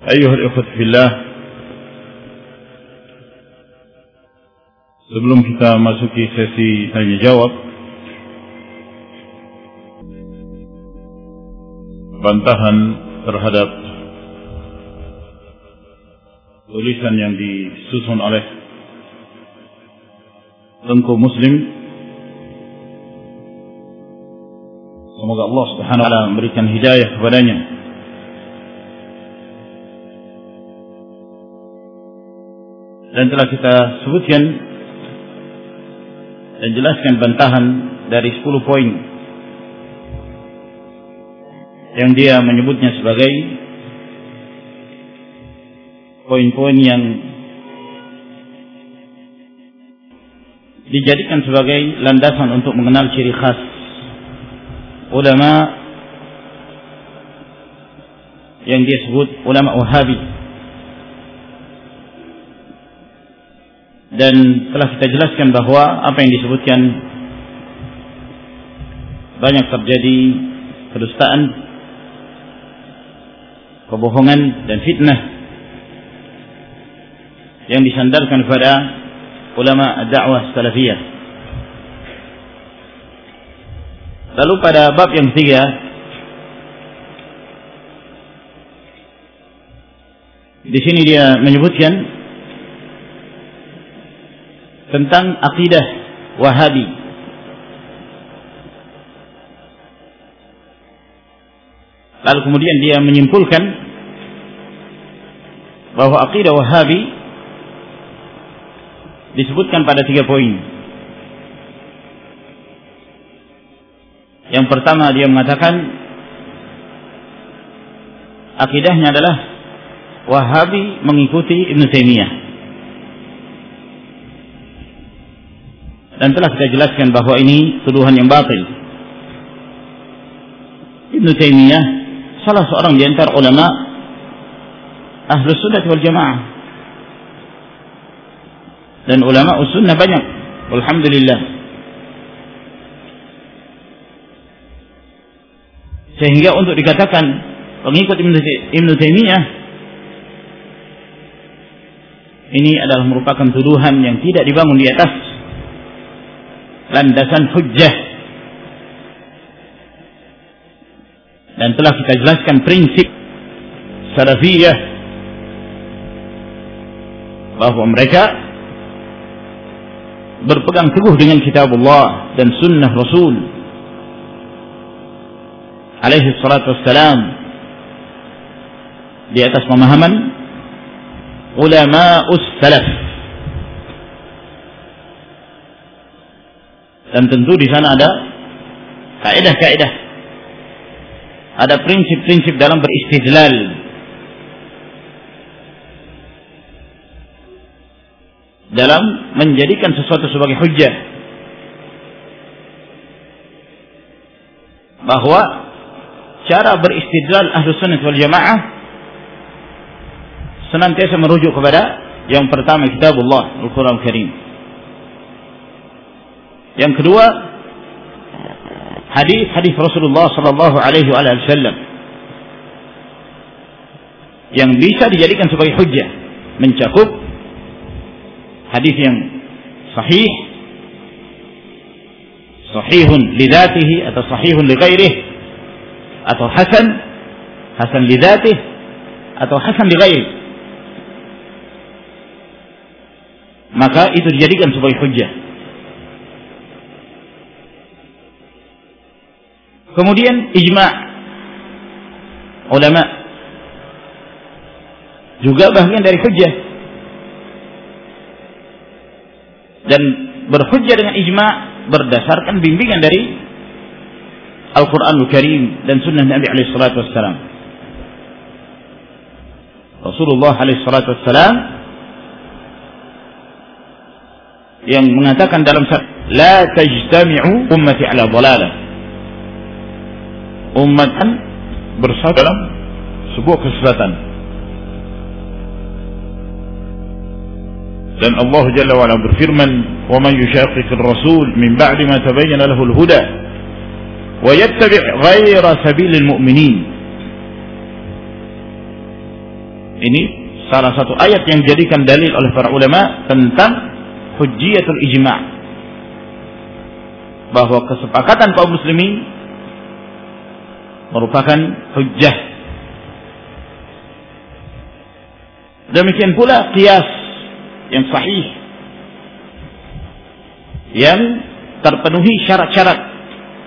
Ayuh ikhut fillah Sebelum kita masuki sesi tanya jawab Bantahan terhadap Tulisan yang disusun oleh Tengku Muslim. Semoga Allah subhanahu wa ta'ala memberikan hidayah kepadanya. Dan telah kita sebutkan dan jelaskan bantahan dari 10 poin yang dia menyebutnya sebagai poin-poin yang dijadikan sebagai landasan untuk mengenal ciri khas ulama yang dia sebut ulama Wahabi dan telah kita jelaskan bahwa apa yang disebutkan banyak terjadi kedustaan, kebohongan dan fitnah yang disandarkan kepada ulama dakwah salafiyah. Lalu pada bab yang ketiga di sini dia menyebutkan tentang akidah Wahabi. Lalu kemudian dia menyimpulkan bahwa akidah Wahabi disebutkan pada tiga poin. Yang pertama dia mengatakan akidahnya adalah Wahabi mengikuti Ibn Taimiyah. Dan telah kita jelaskan bahwa ini tuduhan yang batil. Ibn Taimiyah salah seorang di antara ulama Ahlus Sunnah wal Jamaah. Dan ulama sunnah banyak. Alhamdulillah. Sehingga untuk dikatakan pengikut Ibn Taimiyah ini adalah merupakan tuduhan yang tidak dibangun di atas landasan hujjah. Dan telah kita jelaskan prinsip salafiyah. Bahwa mereka berpegang teguh dengan kitab Allah dan sunnah Rasul. Alaihi salatu wassalam. Di atas pemahaman ulama salaf Dan tentu di sana ada kaidah-kaidah. Ada prinsip-prinsip dalam beristidlal. Dalam menjadikan sesuatu sebagai hujjah. Bahwa cara beristidlal ahlu sunnah wal jamaah senantiasa merujuk kepada yang pertama kitabullah Al-Quran Al Karim yang kedua, hadis-hadis Rasulullah sallallahu alaihi wasallam yang bisa dijadikan sebagai hujjah, mencakup hadis yang sahih, sahihun lidatihi atau sahihun li ghairihi atau hasan, hasan lidatihi atau hasan li ghairihi. Maka itu dijadikan sebagai hujjah. Kemudian ijma ulama juga bagian dari hujjah. Dan berhujjah dengan ijma berdasarkan bimbingan dari Al-Quranul Karim dan Sunnah Nabi alaihi salatu wassalam. Rasulullah alaihi salatu wassalam yang mengatakan dalam la tajtami'u ummati ala dhalalah umat kan bersatu dalam sebuah kesesatan. Dan Allah Jalla wa ala berfirman, "Wa man yushaqiqir rasul min ba'di ma tabayyana lahu al-huda wa yattabi' ghayra sabilil mu'minin Ini salah satu ayat yang dijadikan dalil oleh para ulama tentang hujjiyatul ijma' bahwa kesepakatan kaum muslimin merupakan hujjah. Demikian pula kias yang sahih yang terpenuhi syarat-syarat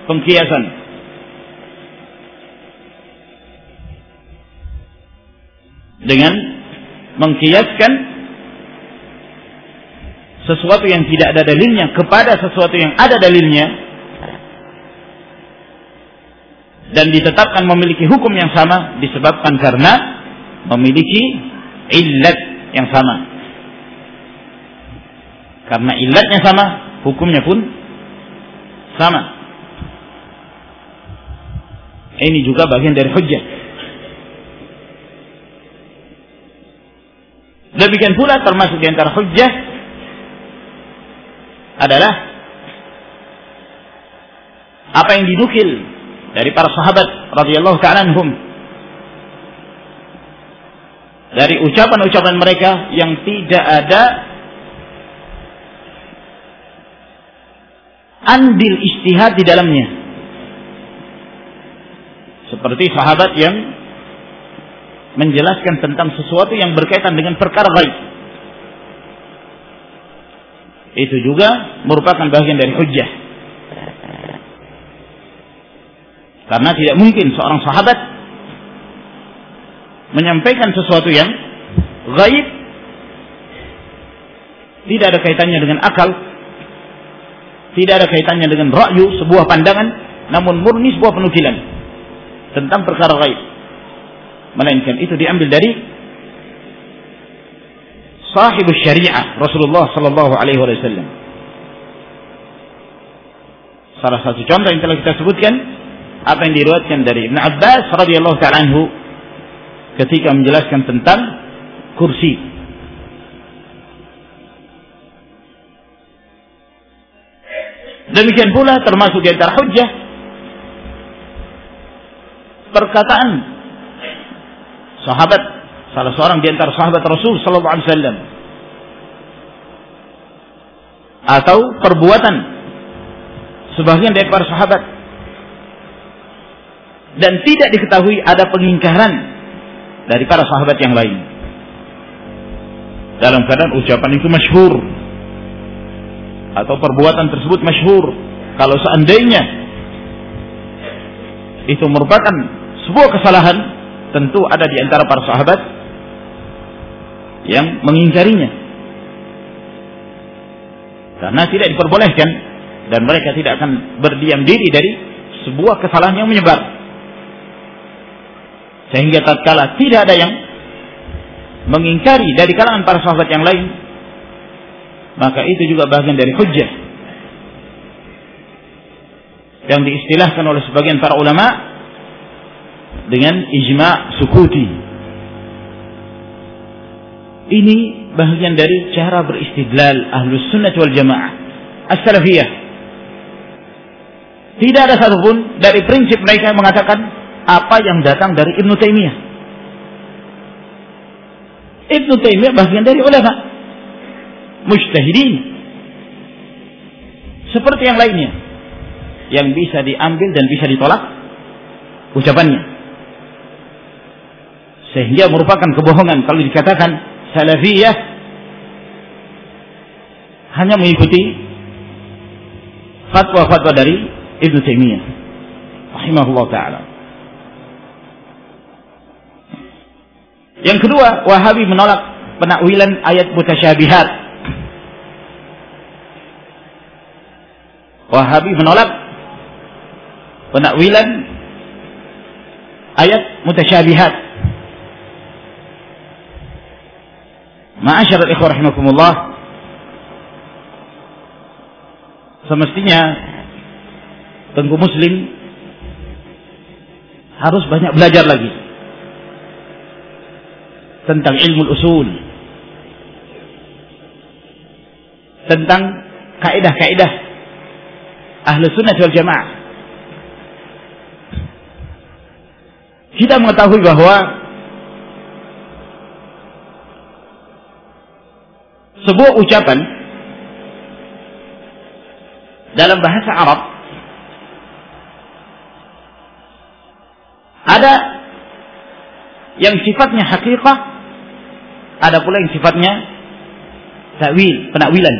pengkiasan dengan mengkiaskan sesuatu yang tidak ada dalilnya kepada sesuatu yang ada dalilnya dan ditetapkan memiliki hukum yang sama disebabkan karena memiliki illat yang sama. Karena illatnya sama, hukumnya pun sama. Ini juga bagian dari hujjah. Demikian pula termasuk di antara hujjah adalah apa yang dinukil dari para sahabat radhiyallahu taala anhum dari ucapan-ucapan mereka yang tidak ada andil istihad di dalamnya. Seperti sahabat yang menjelaskan tentang sesuatu yang berkaitan dengan perkara baik. Itu juga merupakan bagian dari hujjah. Karena tidak mungkin seorang sahabat menyampaikan sesuatu yang gaib tidak ada kaitannya dengan akal tidak ada kaitannya dengan rakyu sebuah pandangan namun murni sebuah penukilan tentang perkara gaib. Melainkan itu diambil dari sahib syariah Rasulullah sallallahu alaihi wasallam. Salah satu contoh yang telah kita sebutkan apa yang diriwayatkan dari Ibn Abbas radhiyallahu taala anhu ketika menjelaskan tentang kursi. Demikian pula termasuk di antara hujjah perkataan sahabat salah seorang di antara sahabat Rasul sallallahu alaihi wasallam atau perbuatan sebagian dari para sahabat dan tidak diketahui ada pengingkaran dari para sahabat yang lain. Dalam keadaan ucapan itu masyhur atau perbuatan tersebut masyhur. Kalau seandainya itu merupakan sebuah kesalahan, tentu ada di antara para sahabat yang mengingkarinya. Karena tidak diperbolehkan dan mereka tidak akan berdiam diri dari sebuah kesalahan yang menyebar. Sehingga tatkala tidak ada yang mengingkari dari kalangan para sahabat yang lain, maka itu juga bagian dari hujjah yang diistilahkan oleh sebagian para ulama dengan ijma sukuti. Ini bagian dari cara beristidlal ahlus sunnah wal jamaah as-salafiyah. Tidak ada satupun dari prinsip mereka yang mengatakan apa yang datang dari Ibnu Taimiyah. Ibnu Taimiyah bagian dari ulama. Mujtahidin. Seperti yang lainnya. Yang bisa diambil dan bisa ditolak. Ucapannya. Sehingga merupakan kebohongan kalau dikatakan salafiyah hanya mengikuti fatwa-fatwa dari Ibnu Taimiyah. Rahimahullah taala Yang kedua, Wahabi menolak penakwilan ayat mutasyabihat. Wahabi menolak penakwilan ayat mutasyabihat. Ma'asyiral ikhwah rahimakumullah. Semestinya tengku muslim harus banyak belajar lagi tentang ilmu usul. Tentang kaidah-kaidah ahlu sunnah wal jamaah. Kita mengetahui bahwa sebuah ucapan dalam bahasa Arab ada yang sifatnya hakikah ada pula yang sifatnya takwil penakwilan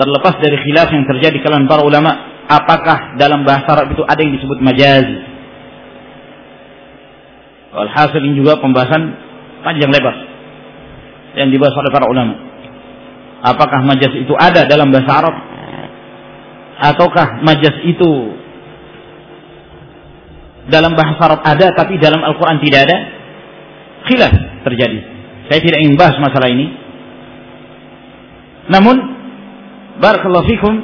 terlepas dari khilaf yang terjadi kalangan para ulama apakah dalam bahasa Arab itu ada yang disebut majaz Alhasil ini juga pembahasan panjang lebar yang dibahas oleh para ulama. Apakah majas itu ada dalam bahasa Arab? Ataukah majas itu dalam bahasa Arab ada tapi dalam Al-Quran tidak ada? Khilaf terjadi. Saya tidak ingin bahas masalah ini. Namun, Barakallahu fikum,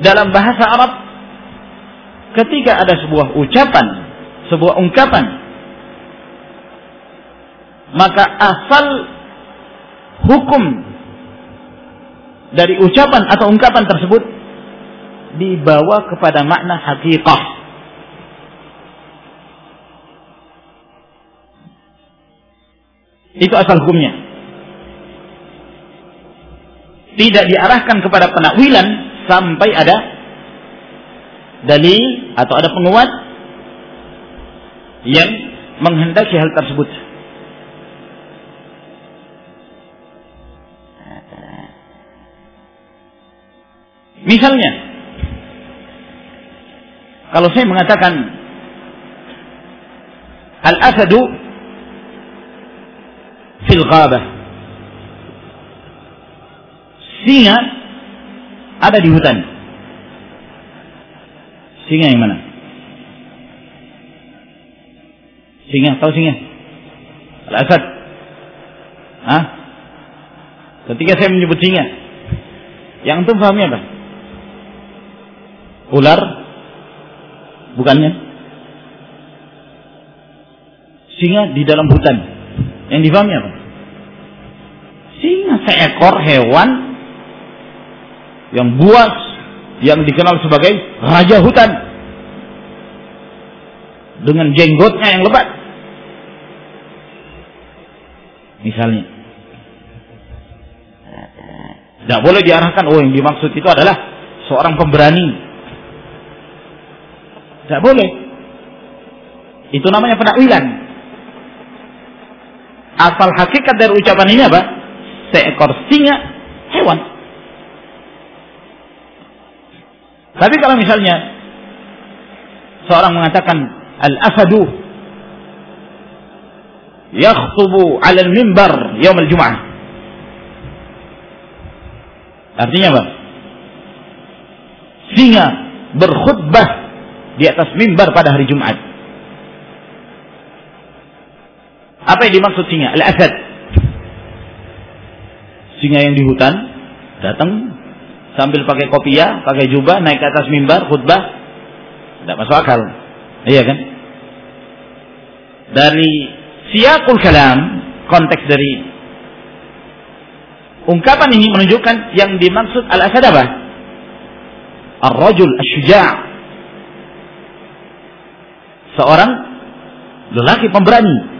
dalam bahasa Arab ketika ada sebuah ucapan, sebuah ungkapan, maka asal hukum dari ucapan atau ungkapan tersebut dibawa kepada makna hakikah. Itu asal hukumnya. Tidak diarahkan kepada penakwilan sampai ada dalil atau ada penguat yang menghendaki hal tersebut. Misalnya, kalau saya mengatakan al-asadu fil ghabah. Singa ada di hutan. Singa yang mana? Singa, tahu singa? Al-Asad. Hah? Ketika saya menyebut singa, yang itu pahamnya apa? Ular? Bukannya? Singa di dalam hutan. Yang difahami apa? Singa seekor hewan yang buas yang dikenal sebagai raja hutan. Dengan jenggotnya yang lebat. Misalnya. Tidak boleh diarahkan. Oh yang dimaksud itu adalah seorang pemberani. Tidak boleh. Itu namanya penakwilan asal hakikat dari ucapan ini apa seekor singa hewan Tapi kalau misalnya seorang mengatakan al-asadu yakhtubu 'ala al-mimbar yaum al-jum'ah. Artinya apa? Singa berkhutbah di atas mimbar pada hari Jumat. Apa yang dimaksud singa? Al-asad. Singa yang di hutan datang sambil pakai kopiah, pakai jubah, naik ke atas mimbar, khutbah, tidak masuk akal. Iya kan? Dari siakul kalam, konteks dari ungkapan ini menunjukkan yang dimaksud al-asad apa? Ar-rajul asy-syuja'. Seorang lelaki pemberani.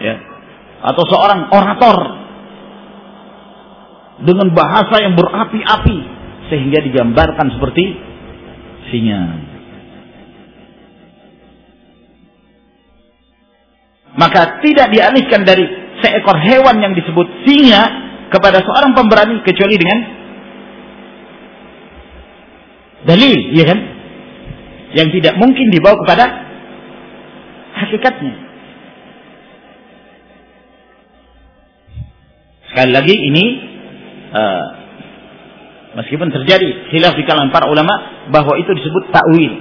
Ya. Atau seorang orator dengan bahasa yang berapi-api sehingga digambarkan seperti singa. Maka tidak dialihkan dari seekor hewan yang disebut singa kepada seorang pemberani kecuali dengan dalil, ya kan? Yang tidak mungkin dibawa kepada hakikatnya. Sekali lagi ini uh, meskipun terjadi khilaf di kalangan para ulama bahwa itu disebut takwil.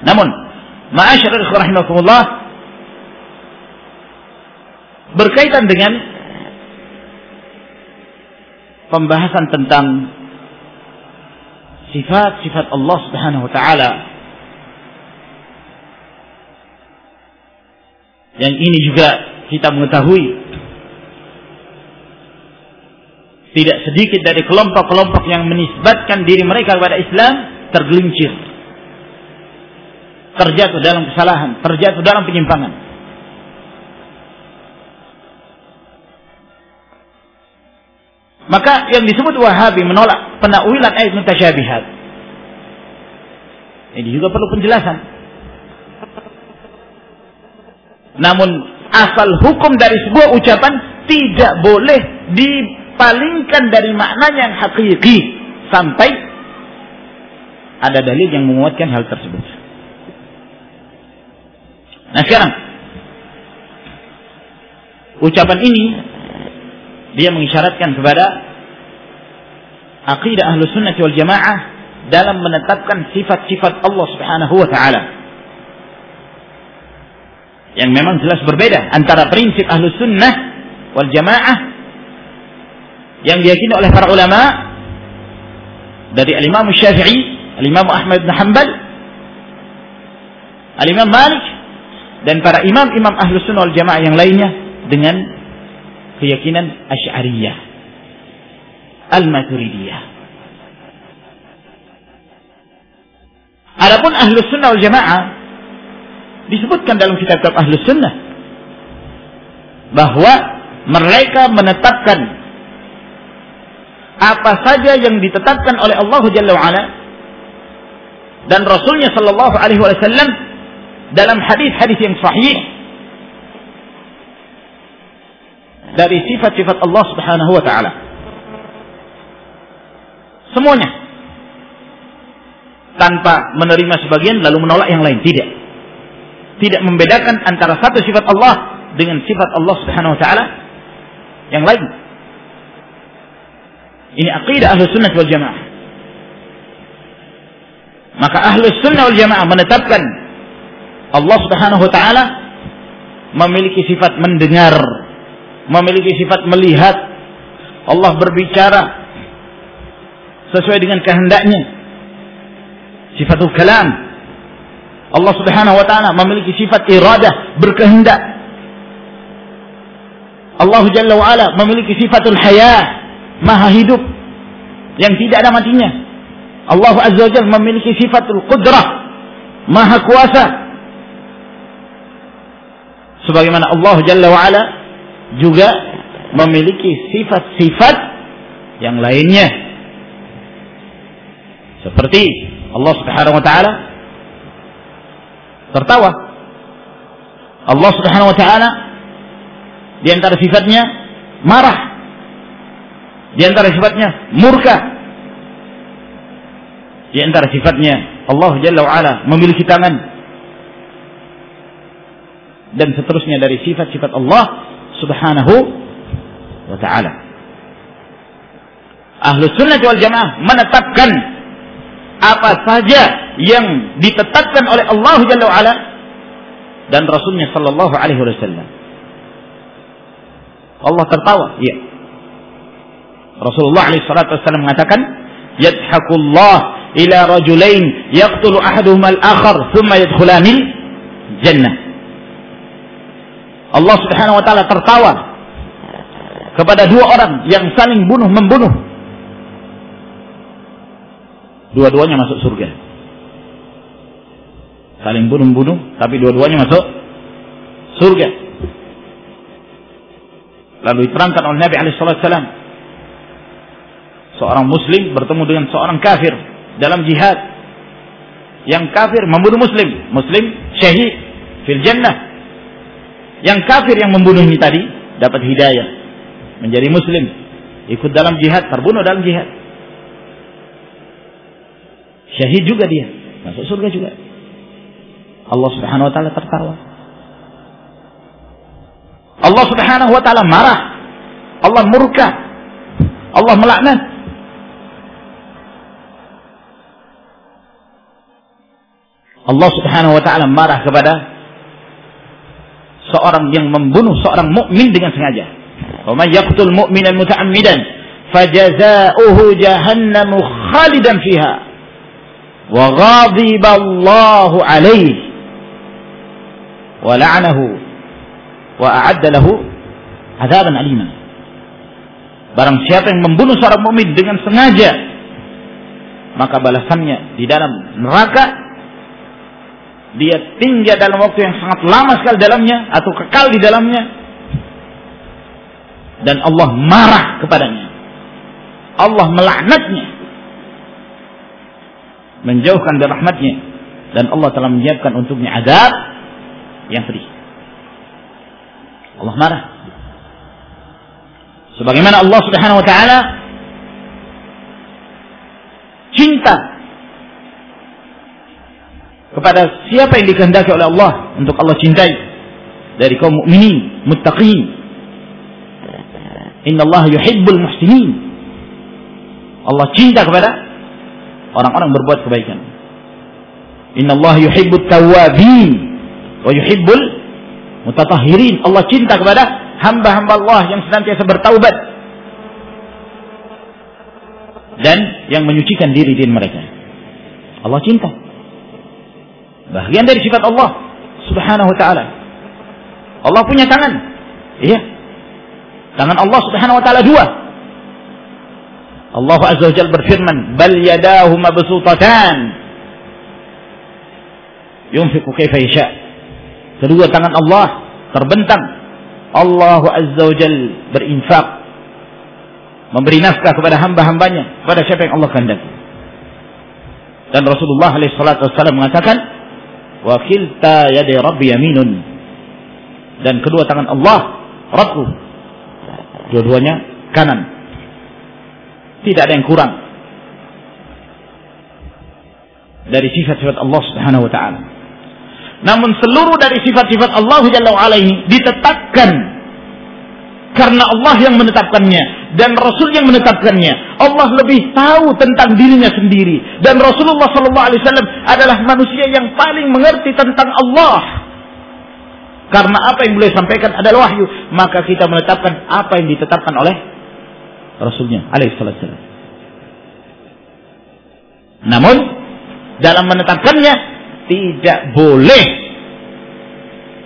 Namun, ma'asyiral rahimakumullah berkaitan dengan pembahasan tentang sifat-sifat Allah Subhanahu wa taala yang ini juga kita mengetahui tidak sedikit dari kelompok-kelompok yang menisbatkan diri mereka kepada Islam tergelincir. terjatuh dalam kesalahan, terjatuh dalam penyimpangan. Maka yang disebut Wahabi menolak penakwilan ayat mutasyabihat. Ini juga perlu penjelasan. Namun asal hukum dari sebuah ucapan tidak boleh dipalingkan dari maknanya yang hakiki. Sampai ada dalil yang menguatkan hal tersebut. Nah sekarang. Ucapan ini dia mengisyaratkan kepada aqidah ahlu sunnah wal jamaah dalam menetapkan sifat-sifat Allah subhanahu wa ta'ala yang memang jelas berbeda antara prinsip ahlu sunnah wal jamaah yang diyakini oleh para ulama dari al-imam syafi'i al-imam Ahmad bin Hanbal al-imam Malik dan para imam-imam ahlu sunnah wal jamaah yang lainnya dengan keyakinan asy'ariyah al-maturidiyah. Adapun ahlu sunnah wal jamaah disebutkan dalam kitab-kitab ahlu sunnah bahwa mereka menetapkan apa saja yang ditetapkan oleh Allah Jalla wa'ala dan Rasulnya Sallallahu Alaihi Wasallam dalam hadis-hadis yang sahih dari sifat-sifat Allah Subhanahu Wa Taala. Semuanya tanpa menerima sebagian lalu menolak yang lain tidak tidak membedakan antara satu sifat Allah dengan sifat Allah Subhanahu wa taala yang lain. Ini aqidah ahlu sunnah wal jamaah. Maka ahlu sunnah wal jamaah menetapkan Allah Subhanahu wa taala memiliki sifat mendengar, memiliki sifat melihat. Allah berbicara sesuai dengan kehendaknya. Sifatul kalam, Allah Subhanahu wa taala memiliki sifat iradah, berkehendak. Allah Jalla wa ala memiliki sifatul haya, maha hidup yang tidak ada matinya. Allah Azza wa Jalla memiliki sifatul qudrah, maha kuasa. Sebagaimana Allah Jalla wa ala juga memiliki sifat-sifat yang lainnya. Seperti Allah Subhanahu wa taala tertawa. Allah Subhanahu wa taala di antara sifatnya marah. Di antara sifatnya murka. Di antara sifatnya Allah Jalla wa memiliki tangan. Dan seterusnya dari sifat-sifat Allah Subhanahu wa taala. Ahlu sunnah wal jamaah menetapkan apa saja yang ditetapkan oleh Allah Jalla wa'ala dan Rasulnya Sallallahu Alaihi Wasallam. Allah tertawa, iya. Rasulullah alaihi wasallam mengatakan, "Yadhakullah ila rajulain yaqtulu ahaduhuma al-akhar thumma yadkhulanil jannah." Allah Subhanahu wa taala tertawa kepada dua orang yang saling bunuh membunuh dua-duanya masuk surga. Saling bunuh-bunuh, tapi dua-duanya masuk surga. Lalu diterangkan oleh Nabi Alaihissalam, seorang Muslim bertemu dengan seorang kafir dalam jihad. Yang kafir membunuh Muslim, Muslim syahid fil jannah. Yang kafir yang membunuh ini tadi dapat hidayah menjadi Muslim, ikut dalam jihad, terbunuh dalam jihad. Syahid juga dia. Masuk surga juga. Allah subhanahu wa ta'ala tertawa. Allah subhanahu wa ta'ala marah. Allah murka. Allah melaknat. Allah subhanahu wa ta'ala marah kepada seorang yang membunuh seorang mukmin dengan sengaja. Wa may yaqtul mu'minan muta'ammidan fajaza'uhu jahannamu khalidan fiha wa ghadiballahu alaihi wa a'adda lahu adaban aliman. Barang siapa yang membunuh seorang mukmin dengan sengaja, maka balasannya di dalam neraka. Dia tinggal dalam waktu yang sangat lama sekali dalamnya atau kekal di dalamnya. Dan Allah marah kepadanya. Allah melaknatnya. Menjauhkan dari rahmatnya. Dan Allah telah menyiapkan untuknya adab yang pedih Allah marah sebagaimana Allah Subhanahu wa taala cinta kepada siapa yang dikehendaki oleh Allah untuk Allah cintai dari kaum mukminin, muttaqin. Inna Allah yuhibbul muhsinin. Allah cinta kepada orang-orang berbuat kebaikan. Inna Allah yuhibbut tawabin wa yuhibbul mutatahhirin. Allah cinta kepada hamba-hamba Allah yang senantiasa bertaubat dan yang menyucikan diri diri mereka. Allah cinta. Bagian dari sifat Allah Subhanahu wa taala. Allah punya tangan. Iya. Tangan Allah Subhanahu wa taala dua. Allah Azza wa Jalla berfirman, "Bal yadahu mabsutatan." Yunfiqu kaifa yasha. Kedua tangan Allah terbentang. Allah Azza wa Jalla berinfak memberi nafkah kepada hamba-hambanya kepada siapa yang Allah kehendaki. Dan Rasulullah SAW mengatakan, Wakilta yadi rabbi yaminun dan kedua tangan Allah Rabbku dua-duanya kanan tidak ada yang kurang dari sifat-sifat Allah Subhanahu wa taala namun seluruh dari sifat-sifat Allah Jalla wa ini ditetapkan karena Allah yang menetapkannya dan Rasul yang menetapkannya. Allah lebih tahu tentang dirinya sendiri dan Rasulullah Sallallahu Alaihi Wasallam adalah manusia yang paling mengerti tentang Allah. Karena apa yang boleh sampaikan adalah wahyu, maka kita menetapkan apa yang ditetapkan oleh Rasulnya Alaihissalam. Namun dalam menetapkannya tidak boleh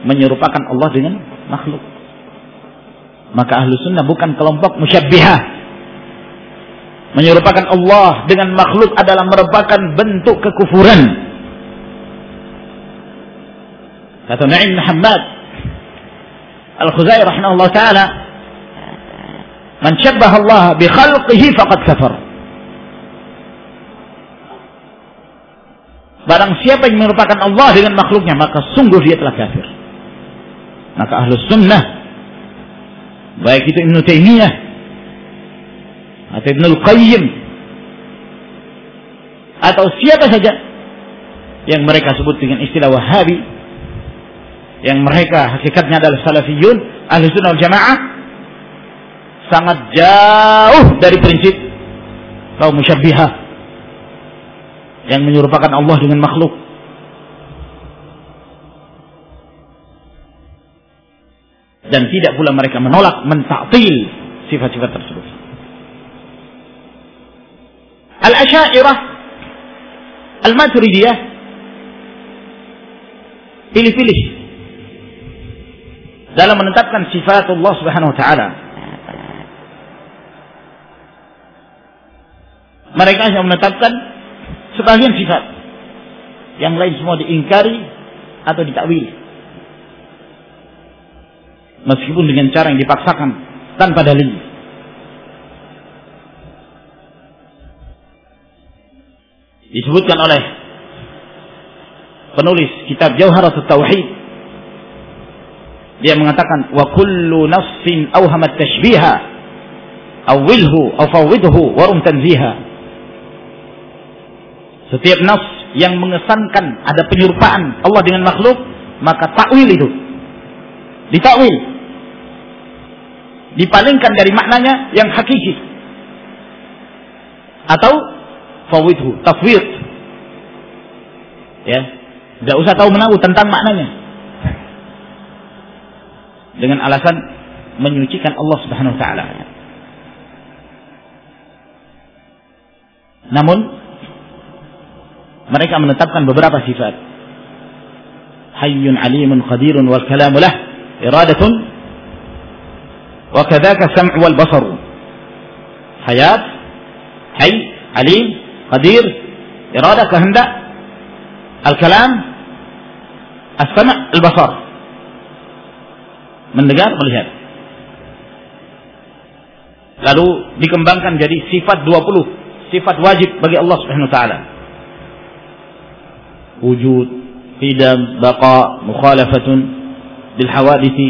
menyerupakan Allah dengan makhluk. Maka ahlu sunnah bukan kelompok musyabbihah. Menyerupakan Allah dengan makhluk adalah merupakan bentuk kekufuran. Kata Na'im Muhammad Al-Khuzai rahimahullah ta'ala Man syabbaha Allah bi khalqihi faqad kafar. Barang siapa yang merupakan Allah dengan makhluknya maka sungguh dia telah kafir. Maka ahlu sunnah baik itu Ibnu Taimiyah atau Ibnu Qayyim atau siapa saja yang mereka sebut dengan istilah Wahabi yang mereka hakikatnya adalah salafiyun ahli sunnah jamaah sangat jauh dari prinsip kaum musyabbihah yang menyerupakan Allah dengan makhluk dan tidak pula mereka menolak mentaktil sifat-sifat tersebut. Al-Asy'ariyah Al-Maturidiyah pilih-pilih dalam menetapkan sifat Allah Subhanahu wa taala. Mereka hanya menetapkan sebagian sifat. Yang lain semua diingkari atau ditakwil meskipun dengan cara yang dipaksakan tanpa dalil. Disebutkan oleh penulis kitab Jauharatut Tauhid dia mengatakan wa kullu nafsin awhamat tashbiha awilhu aw fawwidhu warum tanziha setiap nafs yang mengesankan ada penyerupaan Allah dengan makhluk maka takwil itu. Ditakwil. Dipalingkan dari maknanya yang hakiki. Atau fawidhu tafwid. Ya. Tidak usah tahu menahu tentang maknanya. Dengan alasan menyucikan Allah Subhanahu wa taala. Namun mereka menetapkan beberapa sifat hayyun alimun qadirun wal kalamu lah iradatun وكذاك السمع والبصر حياة حي عليم قدير إرادة kehendak الكلام As-sama' al-basar. Mendengar, melihat. Lalu dikembangkan jadi sifat 20, sifat wajib bagi Allah Subhanahu wa taala. Baqa, mukhalafatun lil hawadithi.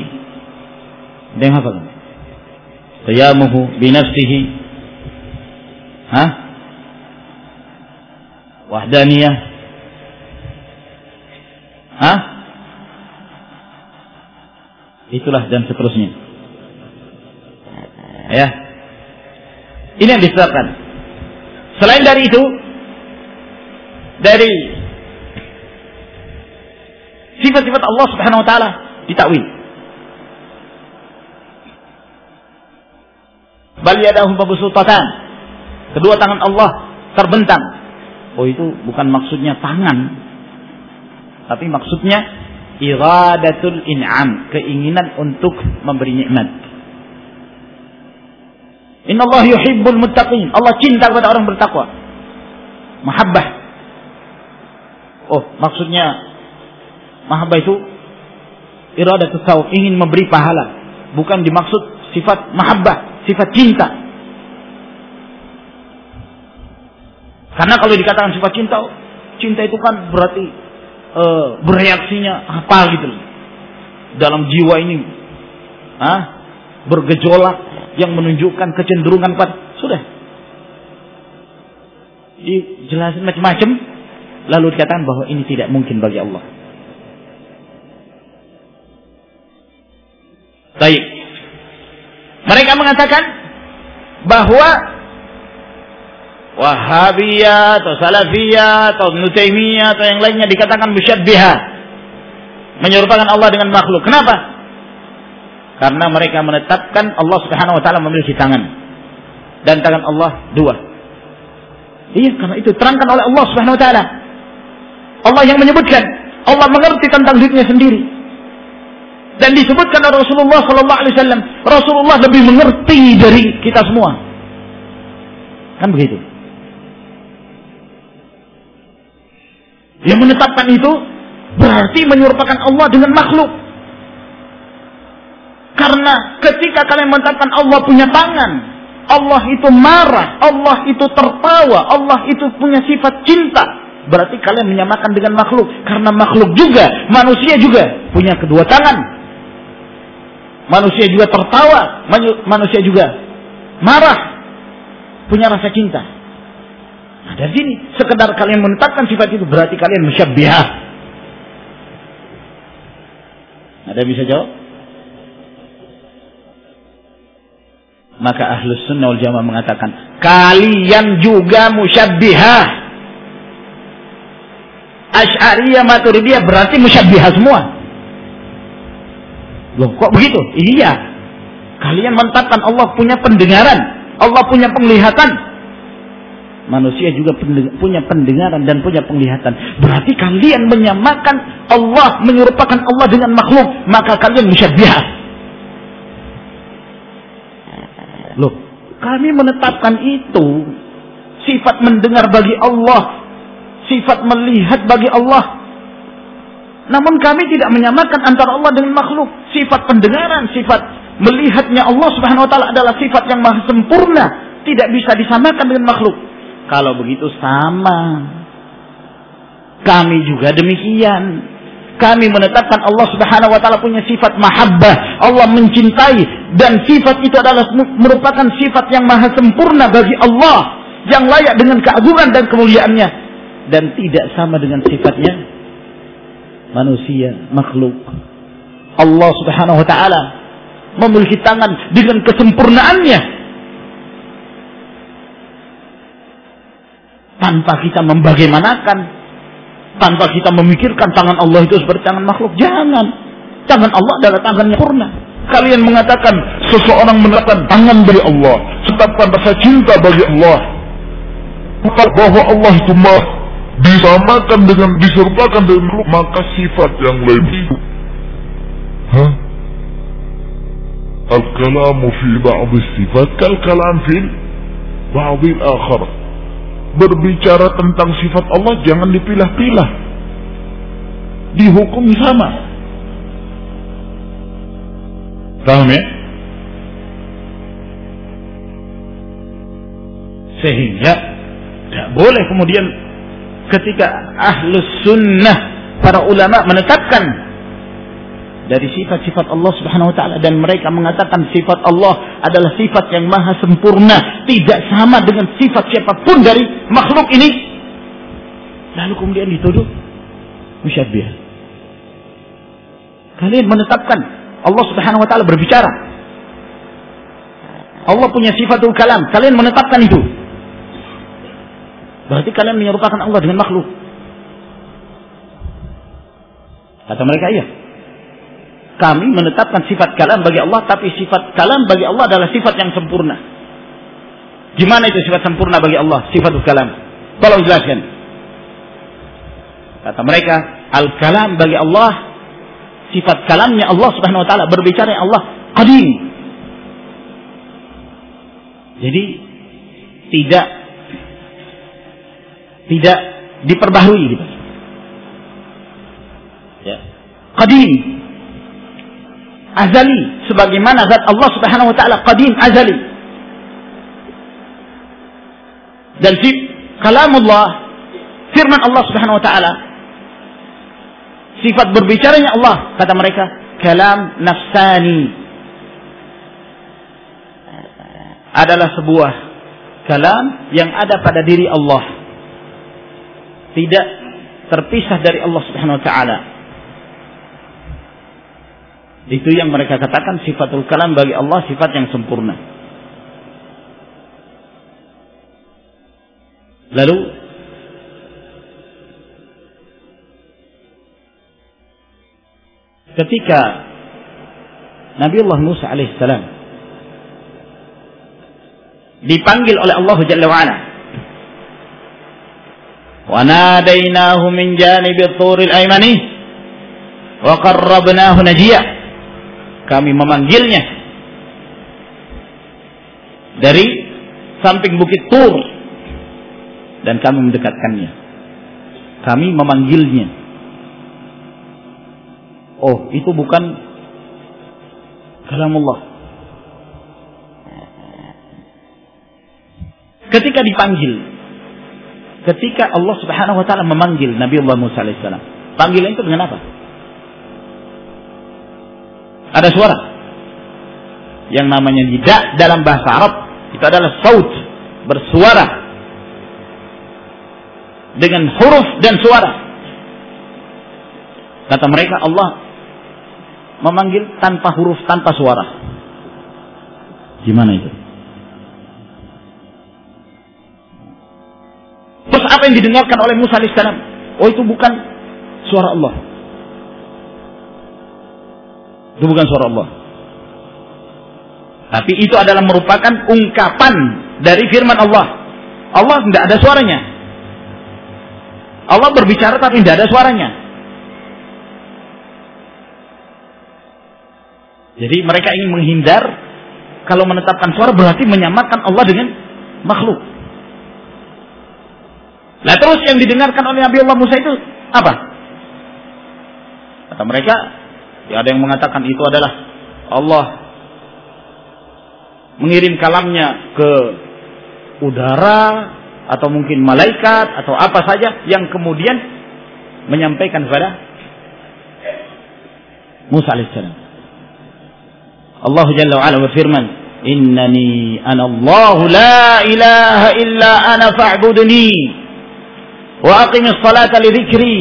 Dan apa? Qiyamuhu bi nafsihi. Ha? Wahdaniyah. Hah? Itulah dan seterusnya. Ya. Ini yang disebutkan. Selain dari itu, dari sifat-sifat Allah Subhanahu wa taala ditakwil. Bal yadahu mabsutatan. Kedua tangan Allah terbentang. Oh itu bukan maksudnya tangan, tapi maksudnya iradatul in'am, keinginan untuk memberi nikmat. Inna Allah yuhibbul muttaqin. Allah cinta kepada orang bertakwa. Mahabbah. Oh, maksudnya mahabbah itu iradatul tsaw, ingin memberi pahala. Bukan dimaksud sifat mahabbah, sifat cinta. Karena kalau dikatakan sifat cinta, cinta itu kan berarti uh, bereaksinya apa gitu dalam jiwa ini ah bergejolak yang menunjukkan kecenderungan pada sudah. Dijelasin macam-macam. Lalu dikatakan bahwa ini tidak mungkin bagi Allah baik mereka mengatakan bahwa Wahabiyah atau Salafiyah atau Nutaimiyah atau yang lainnya dikatakan musyabbiha menyerupakan Allah dengan makhluk. Kenapa? Karena mereka menetapkan Allah Subhanahu wa taala memiliki tangan dan tangan Allah dua. Iya, karena itu terangkan oleh Allah Subhanahu wa taala. Allah yang menyebutkan, Allah mengerti tentang dirinya sendiri. Dan disebutkan oleh Rasulullah sallallahu alaihi wasallam, Rasulullah lebih mengerti dari kita semua. Kan begitu. Yang menetapkan itu berarti menyerupakan Allah dengan makhluk. Karena ketika kalian menetapkan Allah punya tangan, Allah itu marah, Allah itu tertawa, Allah itu punya sifat cinta. Berarti kalian menyamakan dengan makhluk. Karena makhluk juga, manusia juga punya kedua tangan. Manusia juga tertawa, manusia juga marah, punya rasa cinta. Nah, dari sini sekedar kalian menetapkan sifat itu berarti kalian musyabbiha. Ada yang bisa jawab? Maka ahlus sunnah wal jamaah mengatakan kalian juga musyabbiha. Asy'ariyah Maturidiyah berarti musyabbiha semua. Loh, kok begitu? Iya. Kalian menetapkan Allah punya pendengaran, Allah punya penglihatan, manusia juga punya pendengaran dan punya penglihatan. Berarti kalian menyamakan Allah, menyerupakan Allah dengan makhluk, maka kalian musyabbihah. Loh, kami menetapkan itu sifat mendengar bagi Allah, sifat melihat bagi Allah. Namun kami tidak menyamakan antara Allah dengan makhluk. Sifat pendengaran, sifat melihatnya Allah Subhanahu wa taala adalah sifat yang maha sempurna, tidak bisa disamakan dengan makhluk. Kalau begitu sama. Kami juga demikian. Kami menetapkan Allah Subhanahu wa taala punya sifat mahabbah. Allah mencintai dan sifat itu adalah merupakan sifat yang maha sempurna bagi Allah yang layak dengan keagungan dan kemuliaannya dan tidak sama dengan sifatnya manusia, makhluk. Allah Subhanahu wa taala memiliki tangan dengan kesempurnaannya tanpa kita membagaimanakan, tanpa kita memikirkan tangan Allah itu seperti tangan makhluk. Jangan. Tangan Allah adalah tangan yang sempurna. Kalian mengatakan seseorang menerapkan tangan dari Allah, tetapkan rasa cinta bagi Allah. Bahwa Allah itu mah disamakan dengan diserupakan dengan makhluk, maka sifat yang lebih. Hah? Al-kalamu fi ba'd sifat kal-kalam fi ba'd al berbicara tentang sifat Allah jangan dipilah-pilah. dihukum sama. Paham ya? Sehingga tidak boleh kemudian ketika ahlus sunnah para ulama menetapkan dari sifat-sifat Allah Subhanahu wa taala dan mereka mengatakan sifat Allah adalah sifat yang maha sempurna, tidak sama dengan sifat siapa pun dari makhluk ini. Lalu kemudian dituduh musyabbih. Kalian menetapkan Allah Subhanahu wa taala berbicara. Allah punya sifatul kalam, kalian menetapkan itu. Berarti kalian menyerupakan Allah dengan makhluk. Kata mereka iya. Kami menetapkan sifat kalam bagi Allah, tapi sifat kalam bagi Allah adalah sifat yang sempurna. Gimana itu sifat sempurna bagi Allah? Sifat kalam. Tolong jelaskan. Kata mereka, al-kalam bagi Allah, sifat kalamnya Allah subhanahu wa ta'ala, berbicara Allah qadim. Jadi, tidak tidak diperbaharui gitu. Ya. Qadim. Azali sebagaimana zat Allah Subhanahu wa taala qadim azali. Dan si kalamullah firman Allah Subhanahu wa taala sifat berbicaranya Allah kata mereka kalam nafsani adalah sebuah kalam yang ada pada diri Allah tidak terpisah dari Allah Subhanahu wa taala. Itu yang mereka katakan sifatul kalam bagi Allah sifat yang sempurna. Lalu ketika Nabi Allah Musa alaihissalam dipanggil oleh Allah Jalla wa'ala وناديناه من جانب الطور الأيمن وقربناه نجيا kami memanggilnya dari samping bukit Tur dan kami mendekatkannya kami memanggilnya oh itu bukan kalamullah ketika dipanggil ketika Allah Subhanahu wa taala memanggil Nabi Allah Musa alaihissalam. Panggilan itu dengan apa? Ada suara. Yang namanya nida dalam bahasa Arab itu adalah saut, bersuara dengan huruf dan suara. Kata mereka Allah memanggil tanpa huruf, tanpa suara. Gimana itu? Terus apa yang didengarkan oleh Musa alaihissalam? Oh itu bukan suara Allah. Itu bukan suara Allah. Tapi itu adalah merupakan ungkapan dari firman Allah. Allah tidak ada suaranya. Allah berbicara tapi tidak ada suaranya. Jadi mereka ingin menghindar kalau menetapkan suara berarti menyamakan Allah dengan makhluk. Nah terus yang didengarkan oleh Nabi Allah Musa itu apa? Kata mereka, ya ada yang mengatakan itu adalah Allah mengirim kalamnya ke udara atau mungkin malaikat atau apa saja yang kemudian menyampaikan kepada Musa alaihissalam. Allah Jalla wa'ala berfirman, Innani ana Allah la ilaha illa ana fa'budni wa aqimis salata li dzikri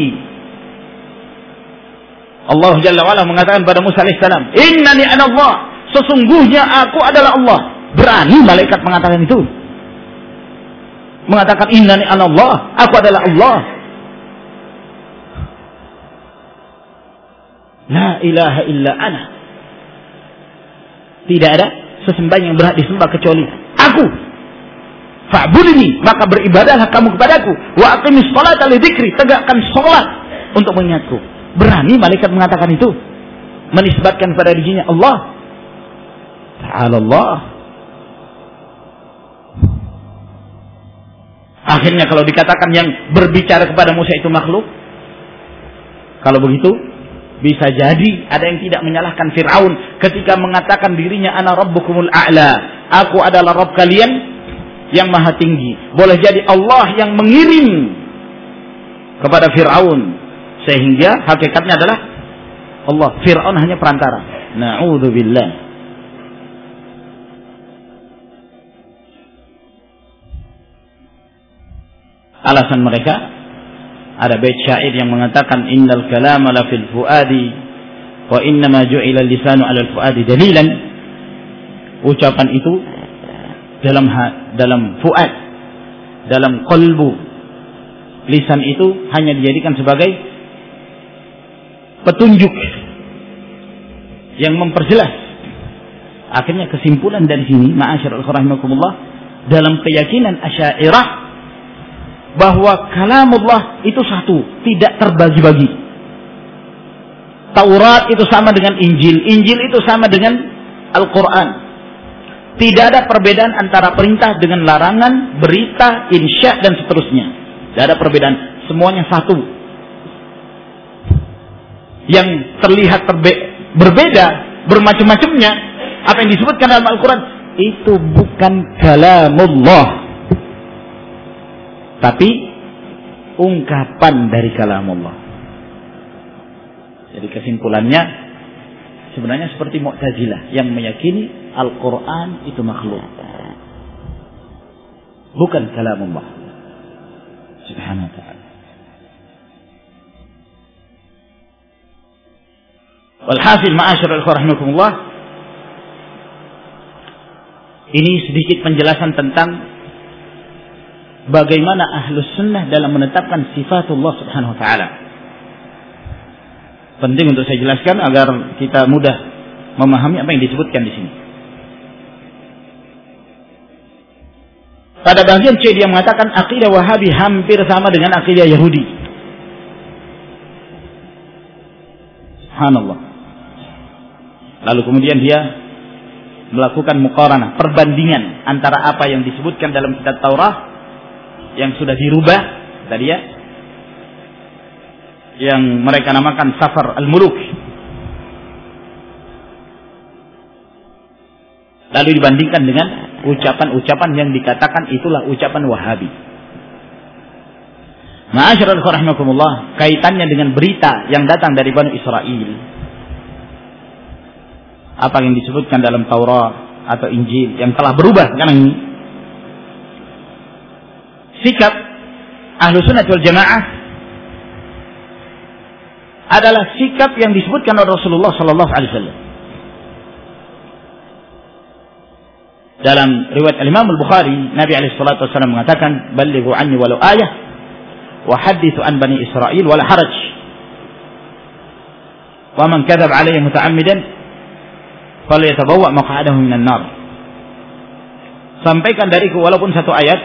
Allah Jalla wa'ala mengatakan pada Musa alaihissalam innani ana Allah sesungguhnya aku adalah Allah. Berani malaikat mengatakan itu. Mengatakan innani ana Allah aku adalah Allah. La ilaha illa ana. Tidak ada sesembahan yang berhak disembah kecuali aku Fa'budni, maka beribadahlah kamu kepadaku. Wa aqimis salata li dzikri, tegakkan salat untuk mengingatku. Berani malaikat mengatakan itu? Menisbatkan pada dirinya Allah. Ta'ala Allah. Akhirnya kalau dikatakan yang berbicara kepada Musa itu makhluk, Kalau begitu, bisa jadi ada yang tidak menyalahkan Fir'aun ketika mengatakan dirinya ana rabbukumul a'la. Aku adalah Rabb kalian yang maha tinggi. Boleh jadi Allah yang mengirim kepada Fir'aun. Sehingga hakikatnya adalah Allah. Fir'aun hanya perantara. Na'udzubillah. Alasan mereka ada bait syair yang mengatakan innal kalama la fil fuadi wa innama ju'ila lisanu 'ala al fuadi dalilan. Ucapan itu dalam dalam fuad, dalam qalbu. Lisan itu hanya dijadikan sebagai petunjuk yang memperjelas. Akhirnya kesimpulan dari sini, ma'asyiral dalam keyakinan Asy'ariyah bahwa kalamullah itu satu, tidak terbagi-bagi. Taurat itu sama dengan Injil, Injil itu sama dengan Al-Quran. Tidak ada perbedaan antara perintah dengan larangan, berita, insya, dan seterusnya. Tidak ada perbedaan, semuanya satu. Yang terlihat berbeda, bermacam-macamnya, apa yang disebutkan dalam Al-Quran, itu bukan kalamullah tapi ungkapan dari kalam Allah. Jadi kesimpulannya sebenarnya seperti Mu'tazilah yang meyakini Al-Qur'an itu makhluk. Bukan kalam Allah. Subhanahu wa ta'ala. Walhasil ma'asyarul rahimakumullah ini sedikit penjelasan tentang bagaimana ahlus sunnah dalam menetapkan sifatullah subhanahu wa ta'ala. Penting untuk saya jelaskan agar kita mudah memahami apa yang disebutkan di sini. Pada bagian C dia mengatakan akidah Wahabi hampir sama dengan akidah Yahudi. Subhanallah. Lalu kemudian dia melakukan muqaranah, perbandingan antara apa yang disebutkan dalam kitab Taurat yang sudah dirubah tadi ya yang mereka namakan safar al-muluk lalu dibandingkan dengan ucapan-ucapan yang dikatakan itulah ucapan wahabi. Ma'asyiral kaitannya dengan berita yang datang dari Bani Israel apa yang disebutkan dalam Taurat atau Injil yang telah berubah sekarang ini. Sikap ahlu sunnah wal jamaah adalah sikap yang disebutkan oleh Rasulullah Sallallahu Alaihi Wasallam. Dalam riwayat Imam Al Bukhari, Nabi Alaihi Wasallam mengatakan, "Balighu anni walau ayah, wa hadithu an bani Israel wala haraj." Wa man kadzab alayhi muta'ammidan falyatabawwa maq'adahu minan nar. Sampaikan dariku walaupun satu ayat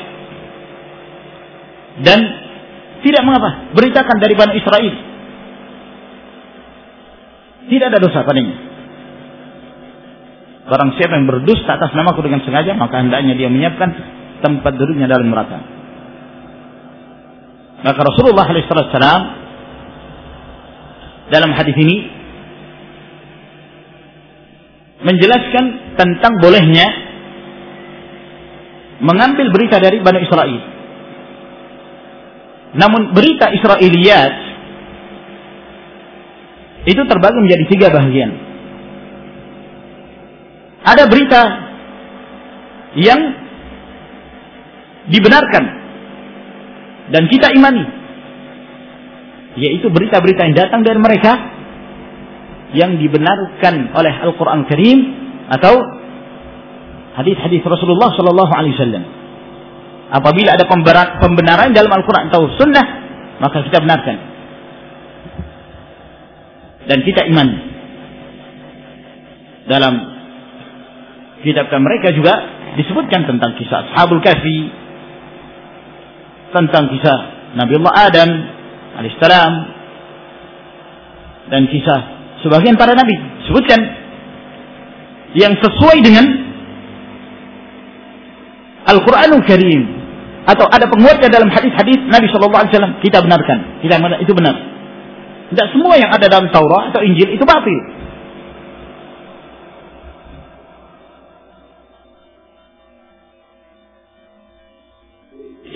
dan tidak mengapa beritakan dari Bani Israel tidak ada dosa padanya barang siapa yang berdusta atas namaku dengan sengaja maka hendaknya dia menyiapkan tempat duduknya dalam neraka maka Rasulullah SAW dalam hadis ini menjelaskan tentang bolehnya mengambil berita dari Bani Israel namun berita Israiliyat itu terbagi menjadi tiga bagian. Ada berita yang dibenarkan dan kita imani, yaitu berita-berita yang datang dari mereka yang dibenarkan oleh Al-Quran Karim atau hadis-hadis Rasulullah Sallallahu Alaihi Wasallam. Apabila ada pembenaran dalam Al-Quran atau Sunnah, maka kita benarkan. Dan kita iman. Dalam kitab mereka juga disebutkan tentang kisah Ashabul Kahfi, tentang kisah Nabi Allah Adam alaihissalam, dan kisah sebagian para nabi sebutkan yang sesuai dengan Al-Quranul Karim atau ada penguatnya dalam hadis-hadis Nabi Shallallahu Alaihi Wasallam kita benarkan kita itu benar Tidak semua yang ada dalam Taurat atau Injil itu batil.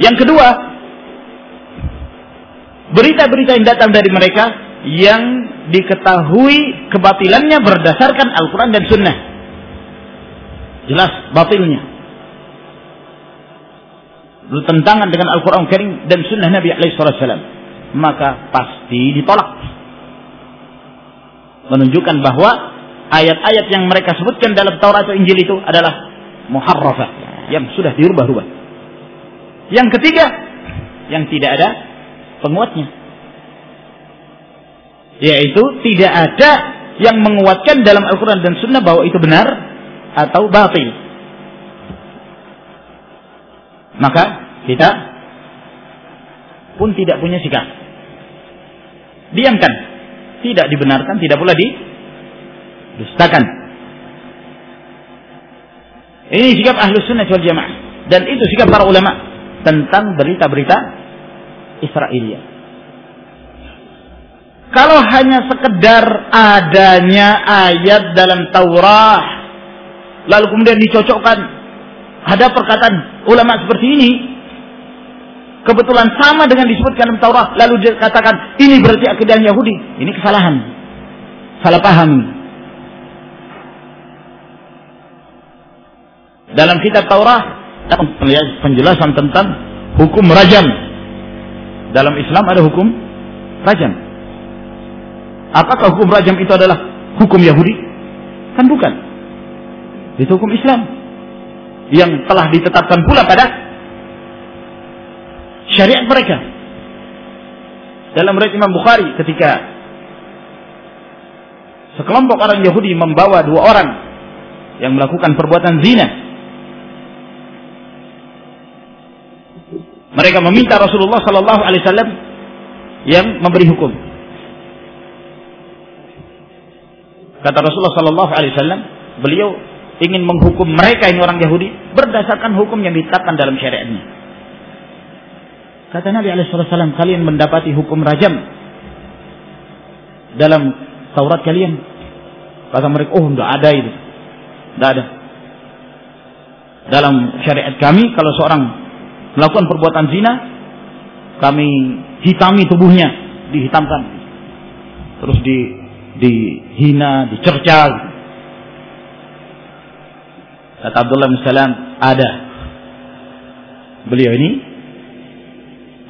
Yang kedua, berita-berita yang datang dari mereka yang diketahui kebatilannya berdasarkan Al-Quran dan Sunnah. Jelas batilnya. Bertentangan dengan Al-Quran Karim dan Sunnah Nabi SAW. Maka pasti ditolak. Menunjukkan bahwa ayat-ayat yang mereka sebutkan dalam Taurat atau Injil itu adalah muharrafah. Yang sudah dirubah-rubah. Yang ketiga, yang tidak ada penguatnya yaitu tidak ada yang menguatkan dalam Al-Quran dan Sunnah bahwa itu benar atau batil. Maka kita pun tidak punya sikap. Diamkan. Tidak dibenarkan, tidak pula didustakan. Ini sikap ahlu sunnah wal jamaah. Dan itu sikap para ulama tentang berita-berita Israelia. Kalau hanya sekedar adanya ayat dalam Taurat, lalu kemudian dicocokkan, ada perkataan ulama seperti ini, kebetulan sama dengan disebutkan dalam Taurat, lalu dikatakan ini berarti akidah Yahudi, ini kesalahan, salah paham. Dalam kitab Taurat penjelasan tentang hukum rajam. Dalam Islam ada hukum rajam. Apakah hukum rajam itu adalah hukum Yahudi? Kan bukan. Itu hukum Islam. Yang telah ditetapkan pula pada syariat mereka. Dalam riwayat Imam Bukhari ketika sekelompok orang Yahudi membawa dua orang yang melakukan perbuatan zina. Mereka meminta Rasulullah Sallallahu Alaihi Wasallam yang memberi hukum. Kata Rasulullah Sallallahu Alaihi Wasallam, beliau ingin menghukum mereka ini orang Yahudi berdasarkan hukum yang ditetapkan dalam syariatnya. Kata Nabi Alaihissalam, kalian mendapati hukum rajam dalam Taurat kalian. Kata mereka, oh tidak ada itu, tidak ada. Dalam syariat kami, kalau seorang melakukan perbuatan zina, kami hitami tubuhnya, dihitamkan, terus di dihina, dicerca. Kata Abdullah bin ada. Beliau ini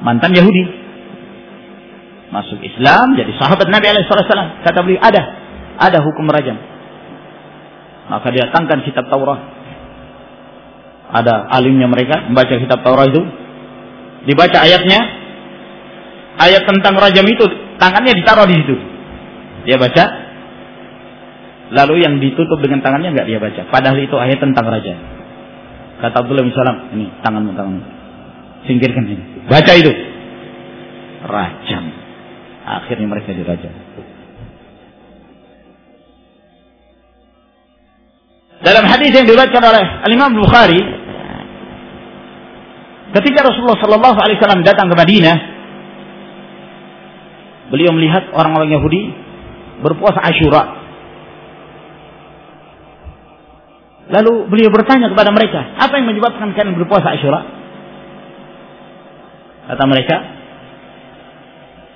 mantan Yahudi. Masuk Islam, jadi sahabat Nabi SAW. Kata beliau, ada. Ada hukum rajam. Maka dia datangkan kitab Taurat. Ada alimnya mereka membaca kitab Taurat itu. Dibaca ayatnya. Ayat tentang rajam itu tangannya ditaruh di situ. Dia baca. Lalu yang ditutup dengan tangannya nggak dia baca. Padahal itu ayat tentang raja. Kata Abdullah bin Salam, ini tanganmu, tanganmu. Singkirkan ini. Baca itu. Rajam. Akhirnya mereka dirajam. Dalam hadis yang diriwayatkan oleh Al-Imam Bukhari, ketika Rasulullah Sallallahu Alaihi Wasallam datang ke Madinah, beliau melihat orang-orang Yahudi berpuasa Asyura. Lalu beliau bertanya kepada mereka, apa yang menyebabkan kalian berpuasa Asyura? Kata mereka,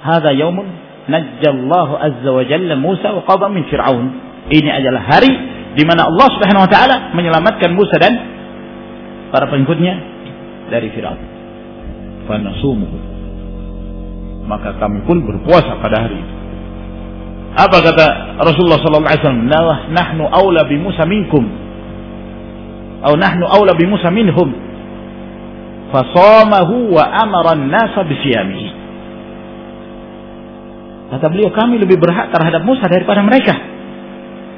"Hadza yaumun najjallahu azza wa jalla Musa wa qawma min Fir'aun." Ini adalah hari di mana Allah Subhanahu wa taala menyelamatkan Musa dan para pengikutnya dari Firaun. Fa Maka kami pun berpuasa pada hari itu. Apa kata Rasulullah sallallahu alaihi wasallam? Nah, nahnu aula bi Musa minkum. Atau nahnu aula bi Musa minhum. Fasamahu wa amara an-nasa bi siyamihi. Kata beliau kami lebih berhak terhadap Musa daripada mereka.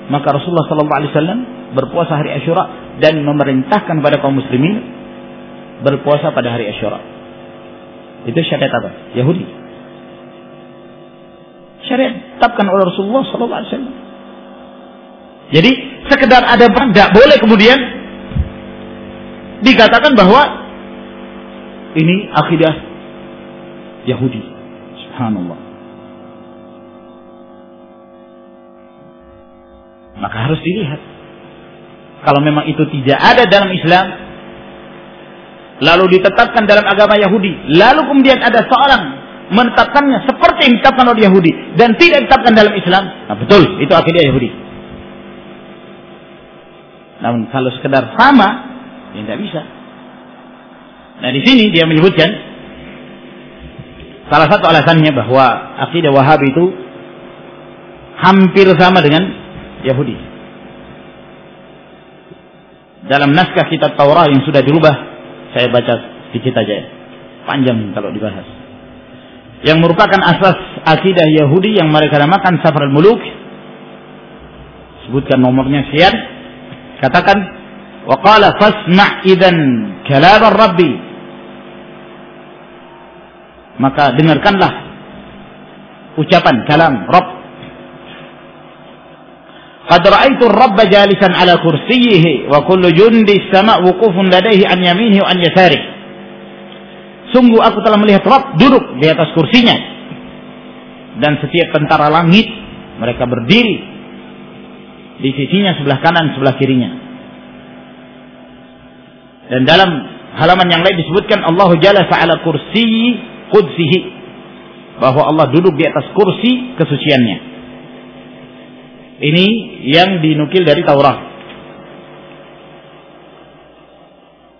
Maka Rasulullah sallallahu alaihi wasallam berpuasa hari Asyura dan memerintahkan pada kaum muslimin berpuasa pada hari Asyura. Itu syariat apa? Yahudi. Syariat tetapkan oleh Rasulullah saw. Jadi sekedar ada tidak boleh kemudian dikatakan bahwa ini akidah Yahudi. Subhanallah. Maka harus dilihat. Kalau memang itu tidak ada dalam Islam, lalu ditetapkan dalam agama Yahudi, lalu kemudian ada seorang menetapkannya seperti yang ditetapkan oleh Yahudi dan tidak ditetapkan dalam Islam, nah betul itu akidah Yahudi. Namun kalau sekedar sama, ya tidak bisa. Nah di sini dia menyebutkan salah satu alasannya bahwa akidah Wahabi itu hampir sama dengan Yahudi. Dalam naskah kitab Taurat yang sudah dirubah, saya baca sedikit aja ya. Panjang kalau dibahas. Yang merupakan asas akidah Yahudi yang mereka namakan Safar al-Muluk. Sebutkan nomornya sekian. Katakan, "Wa fasma' idan kalam Rabbi." Maka dengarkanlah ucapan kalam Rabb قد رأيت الرب جالسا على كرسيه وكل جند السماء وقوف لديه عن يمينه وعن يساره Sungguh aku telah melihat Rabb duduk di atas kursinya. Dan setiap tentara langit mereka berdiri di sisinya sebelah kanan sebelah kirinya. Dan dalam halaman yang lain disebutkan Allah Jalla ala kursi qudsihi bahwa Allah duduk di atas kursi kesuciannya. Ini yang dinukil dari Taurat.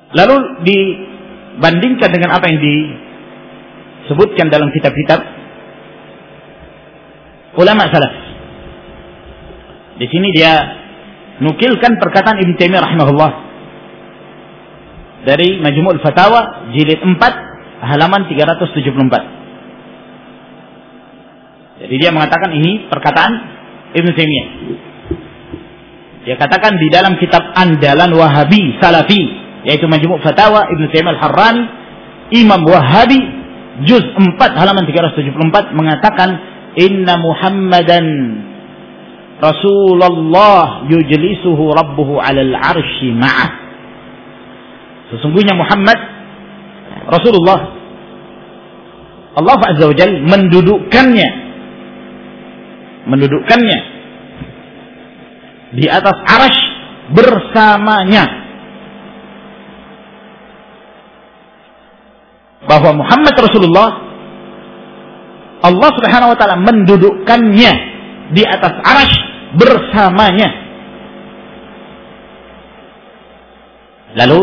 Lalu dibandingkan dengan apa yang disebutkan dalam kitab-kitab ulama salaf. Di sini dia nukilkan perkataan Ibn Taimiyah rahimahullah dari Majmu'ul Fatawa jilid 4 halaman 374. Jadi dia mengatakan ini perkataan Ibn Taimiyah. Dia katakan di dalam kitab andalan Wahabi Salafi yaitu Majmu' Fatawa Ibn Taimiyah Al-Harrani Imam Wahabi juz 4 halaman 374 mengatakan inna Muhammadan Rasulullah yujlisuhu rabbuhu 'alal 'arsy ma'ah Sesungguhnya Muhammad Rasulullah Allah Azza wa Jalla mendudukkannya mendudukkannya. Di atas arash bersamanya. Bahwa Muhammad Rasulullah Allah Subhanahu wa taala mendudukkannya di atas arash bersamanya. Lalu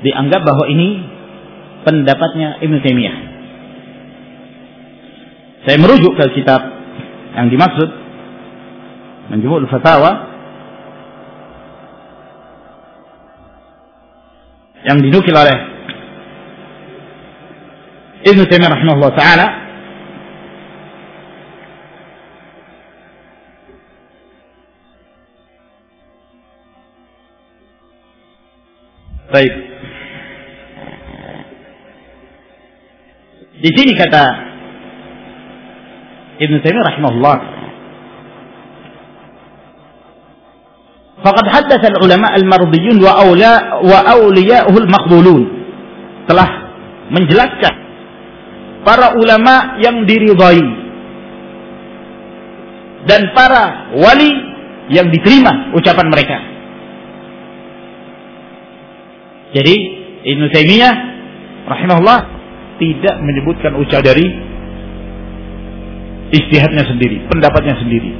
dianggap bahwa ini pendapatnya Ibn Taimiyah. Saya merujuk ke kitab yang dimaksud menjemur fatawa yang dinukil oleh Ibnu Taimiyah rahimahullah taala Baik. Di sini kata Ibn Taimiyah rahimahullah Faqad haddatsa al-ulama al-mardiyun wa awla wa awliya'uhu al-maqbulun telah menjelaskan para ulama yang diridhai dan para wali yang diterima ucapan mereka. Jadi Ibnu Taimiyah rahimahullah tidak menyebutkan ucapan dari istihadnya sendiri, pendapatnya sendiri.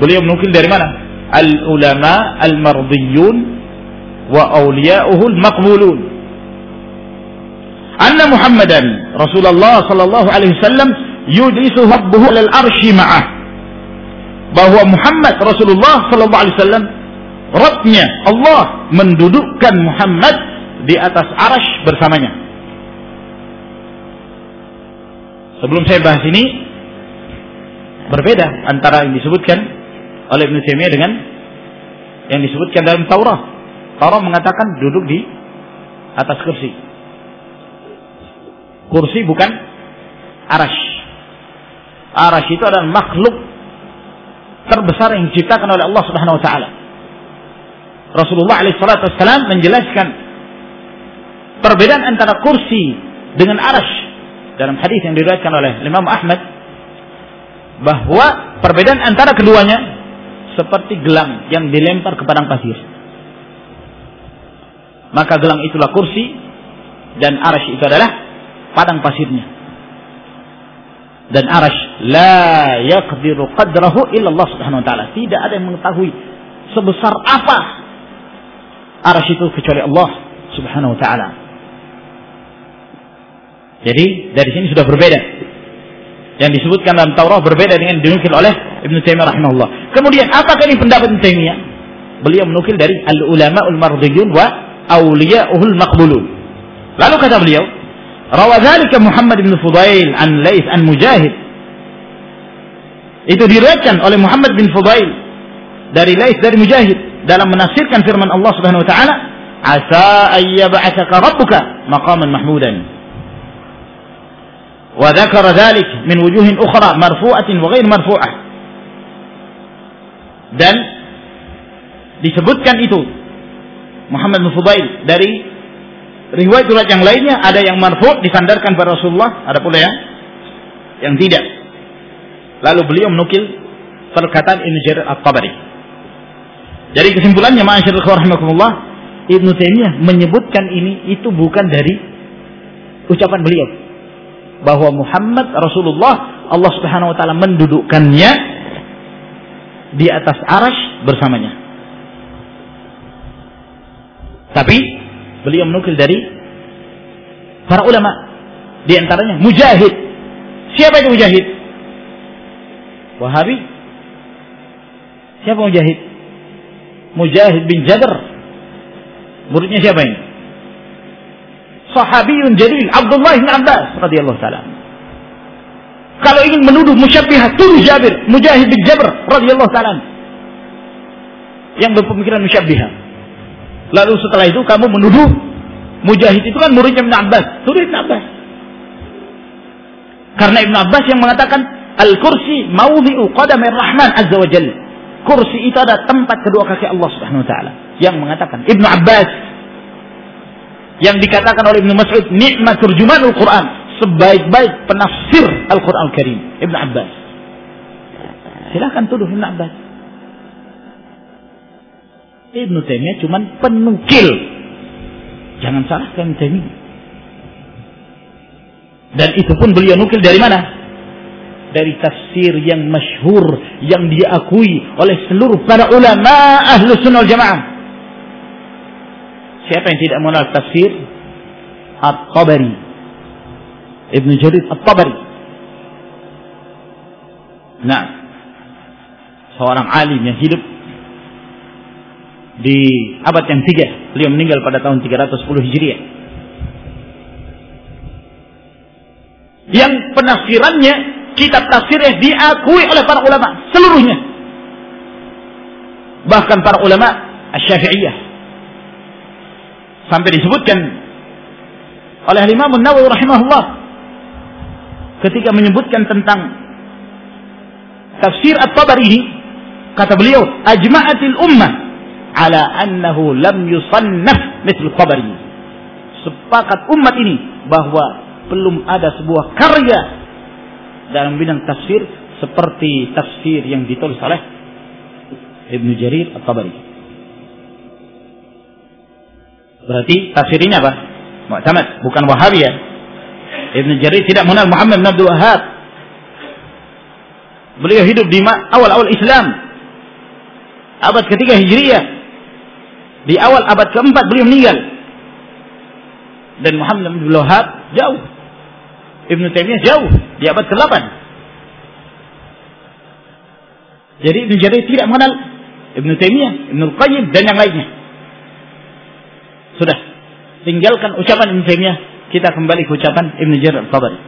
Beliau menukil dari mana? Al ulama al mardiyun wa awliya'uhu al maqbulun. Anna Muhammadan Rasulullah sallallahu alaihi wasallam yudhisu rabbuhu al arsy ma'ah. Bahwa Muhammad Rasulullah sallallahu alaihi wasallam Rabbnya Allah mendudukkan Muhammad di atas arash bersamanya. Sebelum saya bahas ini, Berbeda antara yang disebutkan oleh Ibn Taimiyah dengan yang disebutkan dalam Taurat. Taurat mengatakan duduk di atas kursi. Kursi bukan arash. Arash itu adalah makhluk terbesar yang diciptakan oleh Allah Subhanahu wa taala. Rasulullah alaihi menjelaskan perbedaan antara kursi dengan arash dalam hadis yang diriwayatkan oleh Imam Ahmad bahwa perbedaan antara keduanya seperti gelang yang dilempar ke padang pasir. Maka gelang itulah kursi dan arash itu adalah padang pasirnya. Dan arash la yaqdiru qadrahu illa Allah Subhanahu wa taala. Tidak ada yang mengetahui sebesar apa arash itu kecuali Allah Subhanahu wa taala. Jadi dari sini sudah berbeda. Yang disebutkan dalam Taurat berbeda dengan dinukil oleh Ibn Taimiyah rahimahullah. Kemudian apakah ini pendapat Ibn Taimiyah? Beliau menukil dari al-ulama ul-mardiyun wa awliya'uhul maqbulun. Lalu kata beliau, Rawadzalika Muhammad bin Fudail an Lais an Mujahid. Itu diriwayatkan oleh Muhammad bin Fudail dari Lais dari Mujahid dalam menafsirkan firman Allah Subhanahu wa taala, "Asa ayyab'atsaka rabbuka maqaman mahmudan." وذكر ذلك من وجوه أخرى مرفوعة وغير مرفوعة dan disebutkan itu Muhammad bin Fudail dari riwayat-riwayat yang lainnya ada yang marfu disandarkan pada Rasulullah ada pula yang yang tidak lalu beliau menukil perkataan Ibnu Jarir At-Tabari jadi kesimpulannya ma'asyiral rahimakumullah Ibnu Taimiyah menyebutkan ini itu bukan dari ucapan beliau bahwa Muhammad Rasulullah Allah Subhanahu wa taala mendudukkannya di atas arash bersamanya. Tapi beliau menukil dari para ulama di antaranya Mujahid. Siapa itu Mujahid? Wahabi. Siapa Mujahid? Mujahid bin Jabir. Muridnya siapa ini? Sahabiyun jalil Abdullah bin Abbas radhiyallahu taala. Kalau ingin menuduh musyabbihah tuduh Jabir, Mujahid bin Jabr radhiyallahu taala. Yang berpemikiran musyabbihah. Lalu setelah itu kamu menuduh Mujahid itu kan muridnya Ibn Abbas, tuduh Ibn Abbas. Karena Ibn Abbas yang mengatakan al-kursi maudhi'u qadamir rahman azza wa jalla. Kursi itu ada tempat kedua kaki Allah Subhanahu wa taala. Yang mengatakan Ibnu Abbas yang dikatakan oleh Ibnu Mas'ud nikmat terjemahan Al-Quran sebaik-baik penafsir Al-Quran Al-Karim. Ibnu Abbas. Silahkan tuduh Ibnu Abbas. Ibnu Taimiyah cuma penukil. Jangan salah Ibnu Taimiyah. Dan itu pun beliau nukil dari mana? Dari tafsir yang masyhur yang diakui oleh seluruh para ulama ahlu sunnah jamaah Siapa yang tidak mengenal tafsir? At-Tabari. Ibnu Jarir At-Tabari. Nah Seorang alim yang hidup Di abad yang tiga. Beliau meninggal pada tahun 310 Hijriah. Yang penafsirannya Kitab tafsirnya diakui oleh para ulama Seluruhnya. Bahkan para ulama Asy-Syafi'iyah sampai disebutkan oleh Imam Nawawi rahimahullah ketika menyebutkan tentang tafsir At-Tabari kata beliau ajma'atil ummah ala annahu lam yusannaf mithl Tabari. Sepakat umat ini bahwa belum ada sebuah karya dalam bidang tafsir seperti tafsir yang ditulis oleh Ibnu Jarir At-Tabari Berarti tafsirnya apa? Mu'tamad, bukan Wahabi ya. Ibn Jarir tidak mengenal Muhammad bin Abdul Wahab. Beliau hidup di awal-awal Islam. Abad ketiga Hijriyah. Di awal abad keempat beliau meninggal. Dan Muhammad bin Abdul Wahab jauh. Ibn Taimiyah jauh di abad ke-8. Jadi Ibn Jarir tidak mengenal Ibn Taimiyah, Ibn Qayyim dan yang lainnya. Sudah. Tinggalkan ucapan Ibn Taimiyah, kita kembali ke ucapan Ibn Jarir al-Tabari.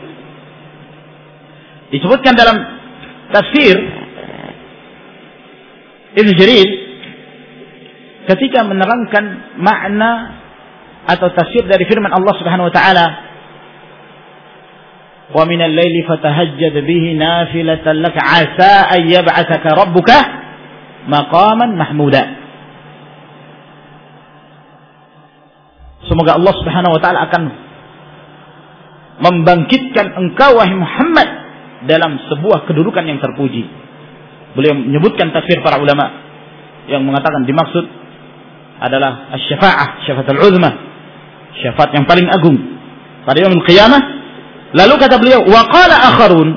Disebutkan dalam tafsir Ibn Jarir ketika menerangkan makna atau tafsir dari firman Allah Subhanahu wa taala wa min al-laili fatahajjad bihi nafilatan lak asa an yab'athaka rabbuka maqaman mahmuda Semoga Allah Subhanahu wa taala akan membangkitkan engkau wahai Muhammad dalam sebuah kedudukan yang terpuji. Beliau menyebutkan tafsir para ulama yang mengatakan dimaksud adalah syafaat, syafaatul uzma, syafaat yang paling agung pada yaumul qiyamah. Lalu kata beliau, wa qala akharun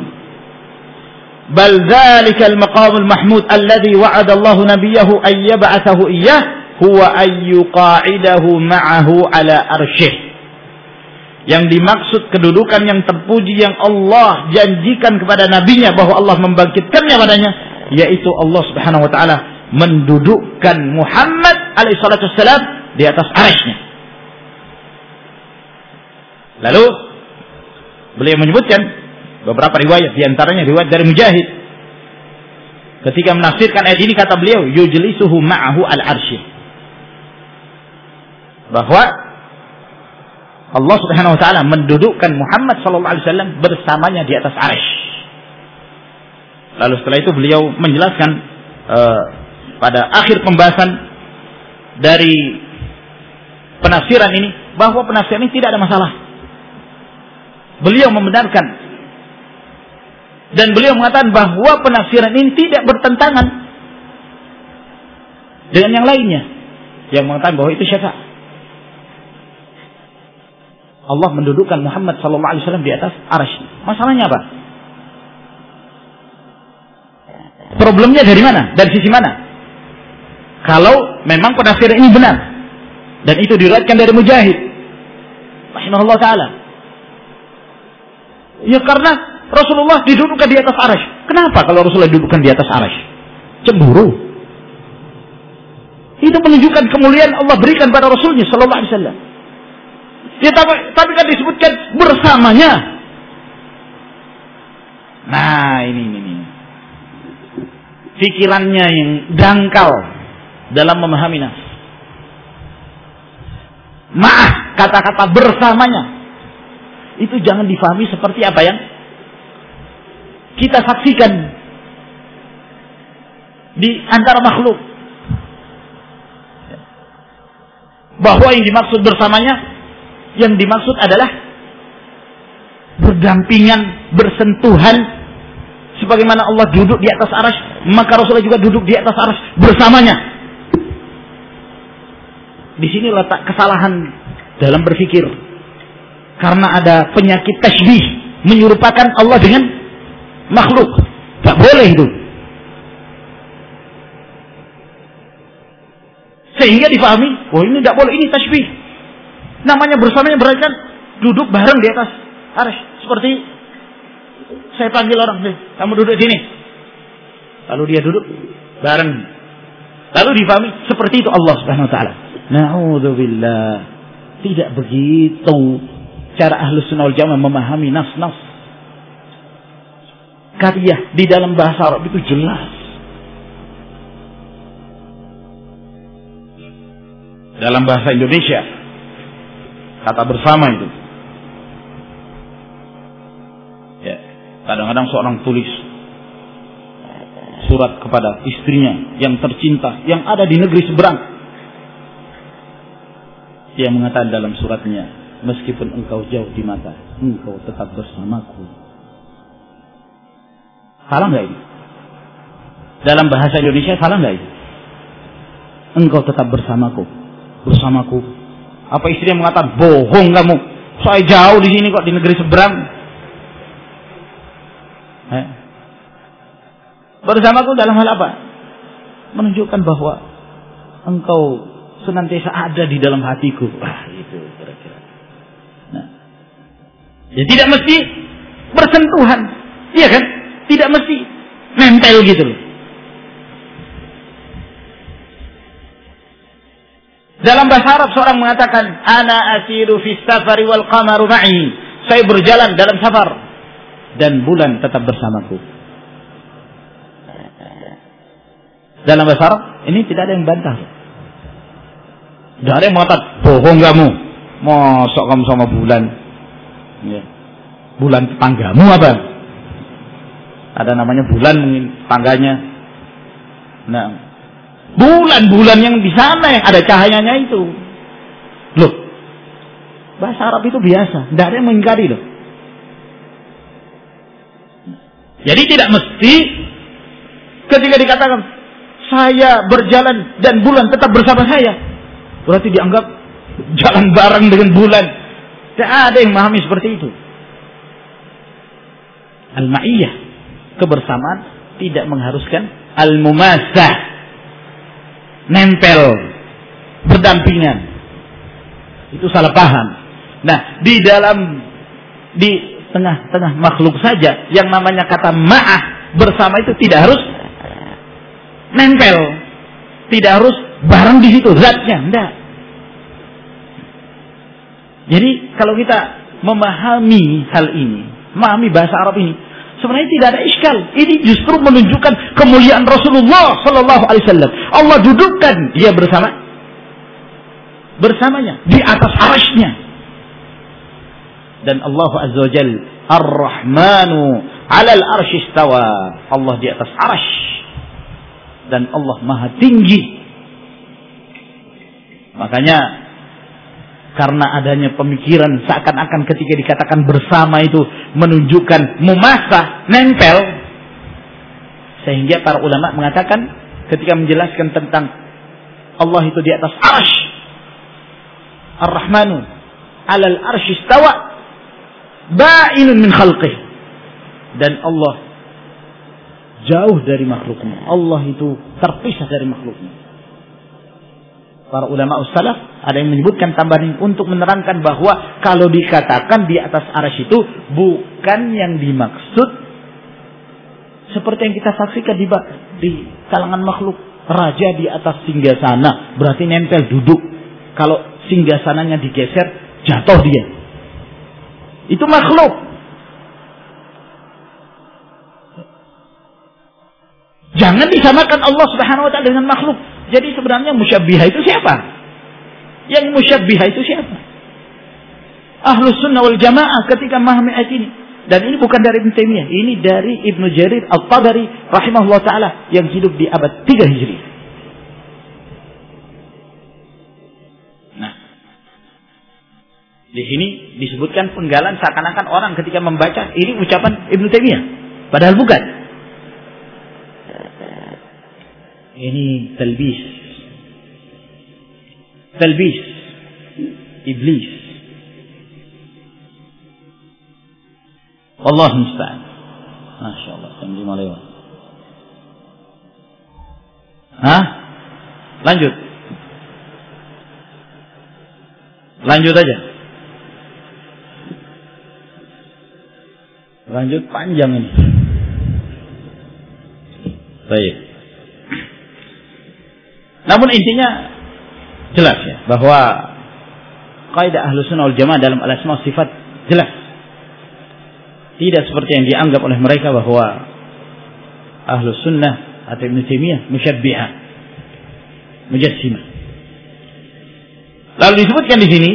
bal dzalika al-maqam al-mahmud alladhi wa'ada Allah nabiyahu yab'athahu iyyah huwa an yuqa'idahu ma'ahu ala arsyih. Yang dimaksud kedudukan yang terpuji yang Allah janjikan kepada nabinya bahwa Allah membangkitkannya padanya yaitu Allah Subhanahu wa taala mendudukkan Muhammad alaihi salatu di atas arasnya. Lalu beliau menyebutkan beberapa riwayat di antaranya riwayat dari Mujahid ketika menafsirkan ayat ini kata beliau yujlisuhu ma'ahu al-arsy bahwa Allah Subhanahu wa taala mendudukkan Muhammad sallallahu alaihi wasallam bersamanya di atas arsy. Lalu setelah itu beliau menjelaskan uh, pada akhir pembahasan dari penafsiran ini bahwa penafsiran ini tidak ada masalah. Beliau membenarkan dan beliau mengatakan bahwa penafsiran ini tidak bertentangan dengan yang lainnya yang mengatakan bahwa itu syafaat. Allah mendudukkan Muhammad sallallahu alaihi wasallam di atas arasy. Masalahnya apa? Problemnya dari mana? Dari sisi mana? Kalau memang penafsiran ini benar dan itu diriwayatkan dari Mujahid rahimahullah taala. Ya karena Rasulullah didudukkan di atas arasy. Kenapa kalau Rasulullah didudukkan di atas arasy? Cemburu. Itu menunjukkan kemuliaan Allah berikan pada Rasulnya Sallallahu Alaihi Wasallam. Ya tapi, tapi kan disebutkan bersamanya. Nah ini ini. ini pikirannya yang dangkal dalam memahami nas. Maaf kata-kata bersamanya itu jangan difahami seperti apa yang kita saksikan di antara makhluk. Bahwa yang dimaksud bersamanya yang dimaksud adalah berdampingan, bersentuhan sebagaimana Allah duduk di atas aras maka Rasulullah juga duduk di atas aras bersamanya. Di sini letak kesalahan dalam berpikir. Karena ada penyakit tasbih menyerupakan Allah dengan makhluk. Tak boleh itu. Sehingga difahami, oh ini tidak boleh, ini tasbih. Namanya bersamanya berarti kan duduk bareng di atas aras. Seperti saya panggil orang, kamu duduk sini. Lalu dia duduk bareng. Lalu difahami seperti itu Allah Subhanahu wa taala. Nauzubillah. Tidak begitu cara ahlu sunnah jamaah memahami nas-nas. Karya di dalam bahasa Arab itu jelas. Dalam bahasa Indonesia kata bersama itu. Ya, kadang-kadang seorang tulis surat kepada istrinya yang tercinta yang ada di negeri seberang. Dia mengatakan dalam suratnya, meskipun engkau jauh di mata, engkau tetap bersamaku. Salah nggak ini? Dalam bahasa Indonesia salah nggak ini? Engkau tetap bersamaku, bersamaku. Apa istrinya mengatakan bohong kamu? Saya jauh di sini kok di negeri seberang. Eh, Bersamaku dalam hal apa? Menunjukkan bahwa engkau senantiasa ada di dalam hatiku. Wah, itu kira-kira. Nah. Ya tidak mesti bersentuhan. Iya kan? Tidak mesti nempel gitu loh. Dalam bahasa Arab seorang mengatakan, "Ana asiru fi safari wal qamaru ma'i." Saya berjalan dalam safar dan bulan tetap bersamaku. dalam bahasa Arab ini tidak ada yang bantah. Tidak ada yang bohong kamu, mosok kamu sama bulan, ya. bulan tetanggamu apa? Ada namanya bulan mungkin tangganya. Nah, bulan-bulan yang di sana yang ada cahayanya itu. Loh, bahasa Arab itu biasa, tidak ada yang mengingkari loh. Jadi tidak mesti Ketika dikatakan saya berjalan dan bulan tetap bersama saya, berarti dianggap jalan bareng dengan bulan. Tidak ada yang memahami seperti itu. Al-ma'iyah, kebersamaan tidak mengharuskan al-mumasah, nempel, berdampingan. Itu salah paham. Nah, di dalam di tengah-tengah makhluk saja yang namanya kata ma'ah bersama itu tidak harus nempel. Tidak harus bareng di situ zatnya, enggak. Jadi kalau kita memahami hal ini, memahami bahasa Arab ini, sebenarnya tidak ada iskal. Ini justru menunjukkan kemuliaan Rasulullah Sallallahu Alaihi Wasallam. Allah dudukkan dia bersama bersamanya di atas arasnya. Dan Allah Azza wa Jal Ar-Rahmanu alal arsh istawa. Allah di atas arash dan Allah Maha Tinggi. Makanya karena adanya pemikiran seakan-akan ketika dikatakan bersama itu menunjukkan memasa, nempel sehingga para ulama mengatakan ketika menjelaskan tentang Allah itu di atas arsh Ar-Rahmanu alal arsh istawa ba'inun min khalqih dan Allah jauh dari makhluknya. Allah itu terpisah dari makhluknya. Para ulama salaf ada yang menyebutkan tambahan untuk menerangkan bahwa kalau dikatakan di atas aras itu bukan yang dimaksud seperti yang kita saksikan di, di kalangan makhluk. Raja di atas singgasana berarti nempel duduk. Kalau singgasananya digeser jatuh dia. Itu makhluk. Jangan disamakan Allah Subhanahu wa taala dengan makhluk. Jadi sebenarnya musyabbihah itu siapa? Yang musyabbihah itu siapa? Ahlus sunnah wal jamaah ketika memahami ayat ini. Dan ini bukan dari Ibn Taimiyah, ini dari Ibnu Jarir Al-Tabari rahimahullah taala yang hidup di abad 3 Hijri. Nah, di sini disebutkan penggalan seakan-akan orang ketika membaca ini ucapan Ibnu Taimiyah, padahal bukan. Ini talbis. Talbis. Iblis. Allah musta'an. Masya Allah jam lewat Hah? lanjut. Lanjut aja. Lanjut panjang ini. Baik namun intinya jelas ya bahwa kaidah ahlu sunnah wal jamaah dalam al-asma sifat jelas. Tidak seperti yang dianggap oleh mereka bahwa ahlu sunnah atau Ibn Taimiyah musyabbiha mujassimah. Lalu disebutkan di sini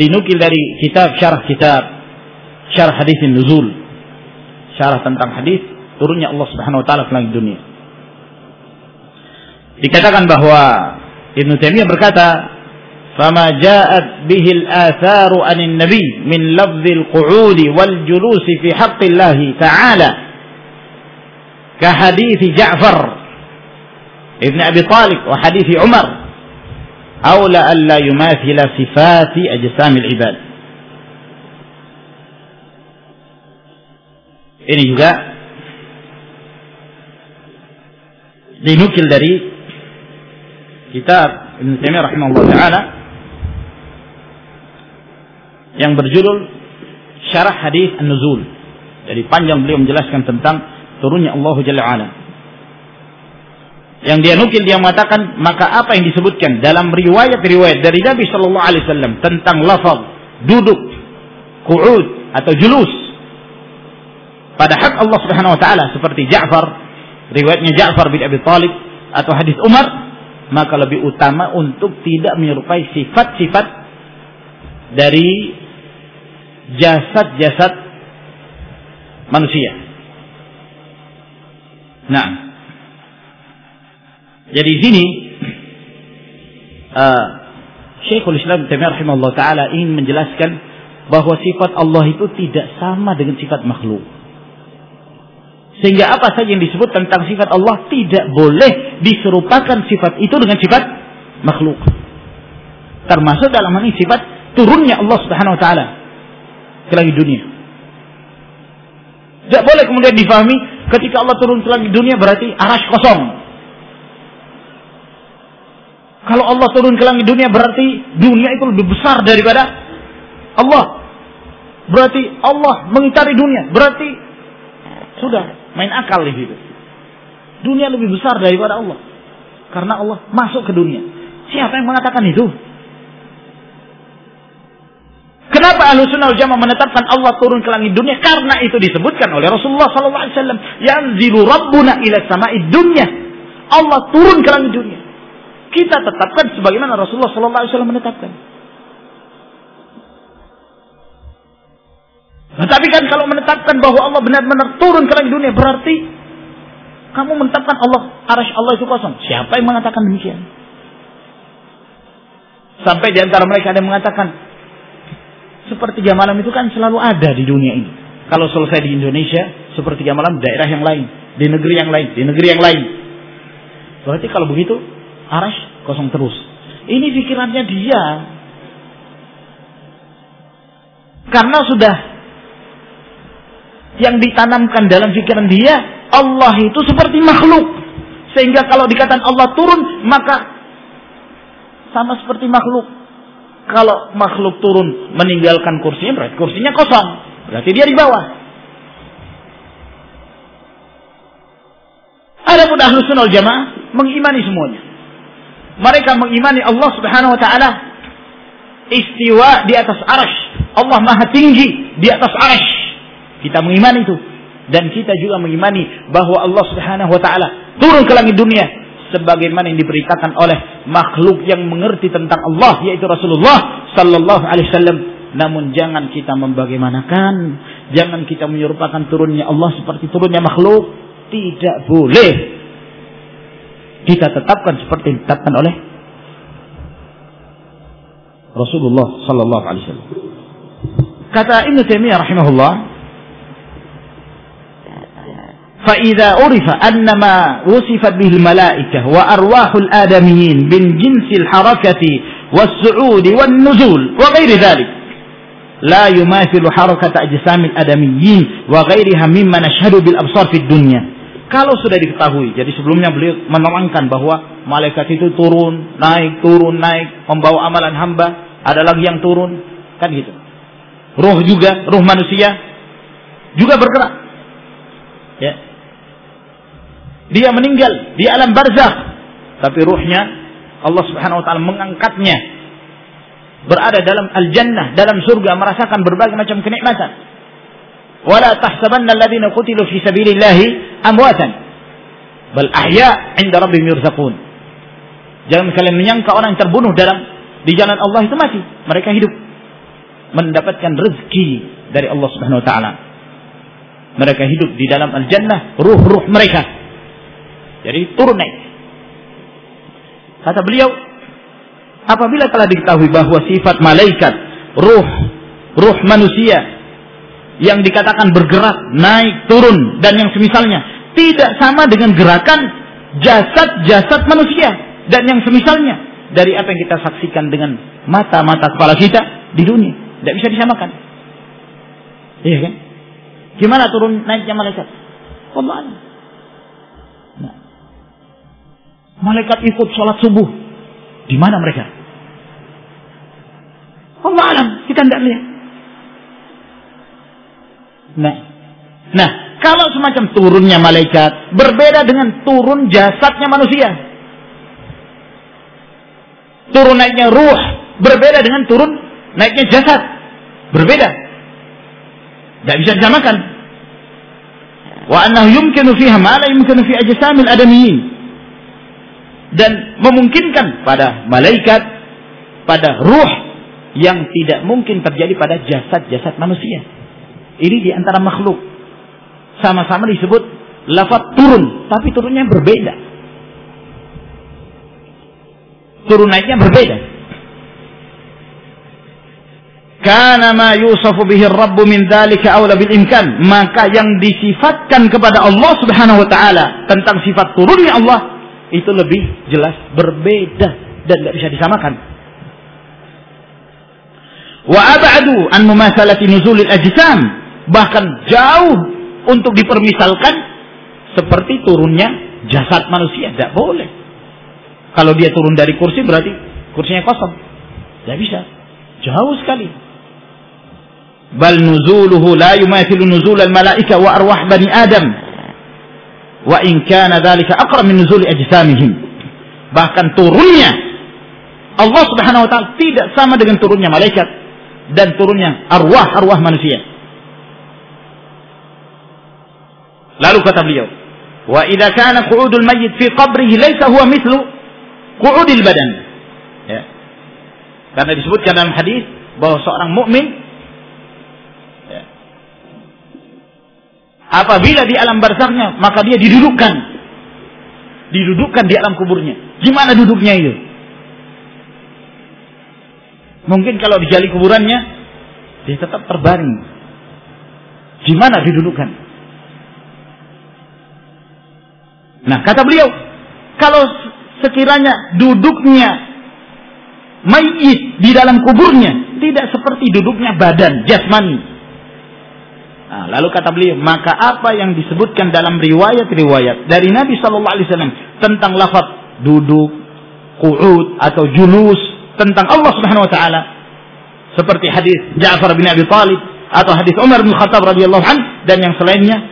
dinukil dari kitab syarah kitab syarah hadis nuzul syarah tentang hadis turunnya Allah Subhanahu wa taala ke langit dunia dikatakan bahwa Ibnu Taimiyah berkata, "Fama ja'at bihi al-atharu 'anin nabi min lafz al-qu'ud wal julus fi haqqillah ta'ala ka hadits Ja'far ibn Abi Talib wa hadits Umar." awla أولى ألا يماثل صفات أجسام العباد ini juga dinukil dari kitab Ibn Taimiyah rahimahullah taala yang berjudul Syarah Hadis An-Nuzul. Jadi panjang beliau menjelaskan tentang turunnya Allah Jalla ala. Yang dia nukil dia mengatakan maka apa yang disebutkan dalam riwayat-riwayat dari Nabi Shallallahu Alaihi Wasallam tentang lafaz duduk, kuud atau julus pada hak Allah Subhanahu Wa Taala seperti Ja'far, riwayatnya Ja'far bin Abi Talib atau hadis Umar maka lebih utama untuk tidak menyerupai sifat-sifat dari jasad-jasad manusia. Nah, jadi sini uh, Syekhul Islam Taimiyah taala ingin menjelaskan bahwa sifat Allah itu tidak sama dengan sifat makhluk. Sehingga apa saja yang disebut tentang sifat Allah tidak boleh diserupakan sifat itu dengan sifat makhluk. Termasuk dalam hal ini sifat turunnya Allah Subhanahu wa taala ke langit dunia. Tidak boleh kemudian difahami ketika Allah turun ke langit dunia berarti arash kosong. Kalau Allah turun ke langit dunia berarti dunia itu lebih besar daripada Allah. Berarti Allah mengitari dunia. Berarti sudah Main akal di situ. Dunia lebih besar daripada Allah. Karena Allah masuk ke dunia. Siapa yang mengatakan itu? Kenapa ahlu sunnah jamaah menetapkan Allah turun ke langit dunia? Karena itu disebutkan oleh Rasulullah SAW. Yanzilu Rabbuna ila sama'i dunia. Allah turun ke langit dunia. Kita tetapkan sebagaimana Rasulullah SAW menetapkan. Nah, tapi kan kalau menetapkan bahwa Allah benar-benar turun ke langit dunia berarti kamu menetapkan Allah arash Allah itu kosong. Siapa yang mengatakan demikian? Sampai di antara mereka ada yang mengatakan sepertiga malam itu kan selalu ada di dunia ini. Kalau selesai di Indonesia, sepertiga malam daerah yang lain, di negeri yang lain, di negeri yang lain. Berarti kalau begitu, arash kosong terus. Ini pikirannya dia. Karena sudah yang ditanamkan dalam pikiran dia Allah itu seperti makhluk. Sehingga kalau dikatakan Allah turun maka sama seperti makhluk. Kalau makhluk turun meninggalkan kursinya berarti kursinya kosong. Berarti dia di bawah. Adapun ahlu sunnah jamaah mengimani semuanya. Mereka mengimani Allah subhanahu wa ta'ala. Istiwa di atas arash Allah maha tinggi di atas arash kita mengimani itu. Dan kita juga mengimani bahwa Allah Subhanahu wa taala turun ke langit dunia sebagaimana yang diberitakan oleh makhluk yang mengerti tentang Allah yaitu Rasulullah sallallahu alaihi wasallam. Namun jangan kita membagaimanakan jangan kita menyerupakan turunnya Allah seperti turunnya makhluk. Tidak boleh. Kita tetapkan seperti ditetapkan oleh Rasulullah sallallahu alaihi wasallam. Kata Ibnu Taimiyah rahimahullah فإذا عرف أن ما وصفت به الملائكة وأرواح الآدميين من جنس الحركة والصعود والنزول وغير ذلك لا يماثل حركة أجسام الآدميين وغيرها مما نشهد بالأبصار في الدنيا kalau sudah diketahui jadi sebelumnya beliau menerangkan bahwa malaikat itu turun naik turun naik membawa amalan hamba ada lagi yang turun kan gitu roh juga roh manusia juga bergerak ya dia meninggal di alam barzakh. Tapi ruhnya Allah Subhanahu wa taala mengangkatnya. Berada dalam al-jannah dalam surga merasakan berbagai macam kenikmatan. Wala tahsabanna alladziina qutilu fi sabilillahi amwatan. Bal ahya 'inda rabbihim yurzaqun. Jangan kalian menyangka orang yang terbunuh dalam di jalan Allah itu mati. Mereka hidup. Mendapatkan rezeki dari Allah Subhanahu wa taala. Mereka hidup di dalam al-jannah ruh-ruh mereka jadi turun naik. Kata beliau, apabila telah diketahui bahwa sifat malaikat, ruh, ruh manusia yang dikatakan bergerak, naik, turun dan yang semisalnya tidak sama dengan gerakan jasad-jasad manusia dan yang semisalnya dari apa yang kita saksikan dengan mata-mata kepala kita di dunia. Tidak bisa disamakan. Iya kan? Gimana turun naiknya malaikat? Allah Malaikat ikut sholat subuh. Di mana mereka? Allah alam, kita tidak lihat. Nah, nah kalau semacam turunnya malaikat berbeda dengan turun jasadnya manusia. Turun naiknya ruh berbeda dengan turun naiknya jasad. Berbeda. Tidak bisa disamakan. Wa annahu yumkinu fiha ma la yumkinu fi ajsamil adamiyyin dan memungkinkan pada malaikat, pada ruh yang tidak mungkin terjadi pada jasad-jasad manusia. Ini di antara makhluk. Sama-sama disebut lafaz turun, tapi turunnya berbeda. Turun naiknya berbeda. kana ma yusafu bihi ar-rabb min dzalika aula bil imkan maka yang disifatkan kepada Allah Subhanahu wa taala tentang sifat turunnya Allah itu lebih jelas berbeda dan tidak bisa disamakan. Wa abadu an mumasalati nuzulil ajsam bahkan jauh untuk dipermisalkan seperti turunnya jasad manusia. Tidak boleh. Kalau dia turun dari kursi berarti kursinya kosong. Tidak bisa. Jauh sekali. Bal nuzuluhu la yumathilu nuzul al malaika wa arwah bani adam wa in kana dhalika aqrab min nuzul ajsamihim. Bahkan turunnya Allah Subhanahu wa taala tidak sama dengan turunnya malaikat dan turunnya arwah-arwah manusia. Lalu kata beliau wa idza kana qu'udul mayyit fi qabrihi laysa huwa mithlu qu'udil badan. Ya. Karena disebutkan dalam hadis bahwa seorang mukmin Apabila di alam barzaknya, maka dia didudukkan. Didudukkan di alam kuburnya. Gimana duduknya itu? Mungkin kalau digali kuburannya, dia tetap terbaring. Gimana didudukkan? Nah, kata beliau, kalau sekiranya duduknya mayit di dalam kuburnya tidak seperti duduknya badan jasmani Nah, lalu kata beliau, maka apa yang disebutkan dalam riwayat-riwayat dari Nabi Shallallahu Alaihi Wasallam tentang lafaz duduk, kuud atau julus tentang Allah Subhanahu Wa Taala, seperti hadis Ja'far bin Abi Talib atau hadis Umar bin Khattab radhiyallahu an dan yang selainnya,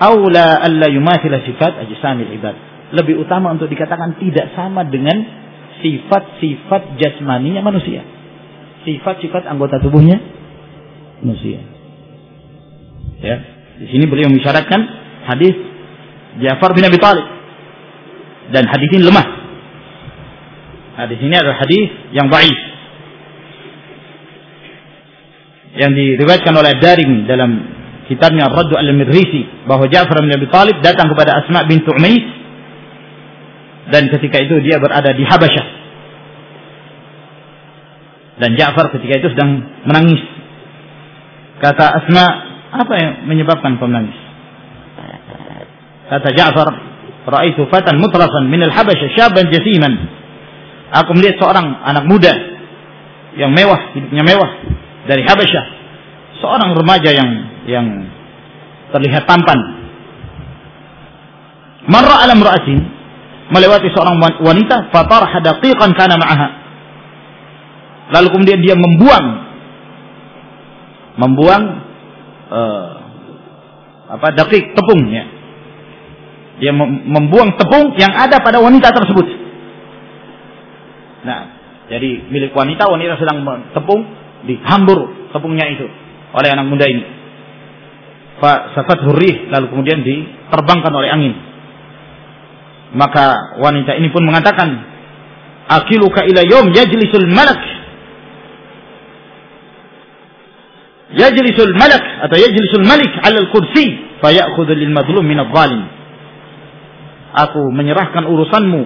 aula alla yumathila sifat ajsamil ibad. Lebih utama untuk dikatakan tidak sama dengan sifat-sifat jasmaninya manusia. Sifat-sifat anggota tubuhnya manusia. Ya. Di sini beliau mengisyaratkan hadis Ja'far bin Abi Talib. Dan hadis ini lemah. Hadis ini adalah hadis yang baik. Yang diriwayatkan oleh Daring dalam kitabnya Raddu al-Mirrisi bahwa Ja'far bin Abi Talib datang kepada Asma bin Umais dan ketika itu dia berada di Habasyah. Dan Ja'far ketika itu sedang menangis. Kata Asma, apa yang menyebabkan kau menangis? Kata Ja'far, "Ra'aitu fatan mutrasan min al-Habasyah syaban jasiman." Aku melihat seorang anak muda yang mewah, hidupnya mewah dari Habasyah. Seorang remaja yang yang terlihat tampan. Marra alam ra'atin melewati seorang wanita fatar hadaqiqan kana ma'aha. Lalu kemudian dia membuang membuang uh, apa dakik tepungnya. Dia membuang tepung yang ada pada wanita tersebut. Nah, jadi milik wanita, wanita sedang tepung, dihambur tepungnya itu oleh anak muda ini. Fa safat hurrih lalu kemudian diterbangkan oleh angin. Maka wanita ini pun mengatakan, "Akiluka ila yom yajlisul malak yajlisul malak atau yajlisul malik 'ala al-kursi fayakhudhu lil madlum min adh-dhalim. Aku menyerahkan urusanmu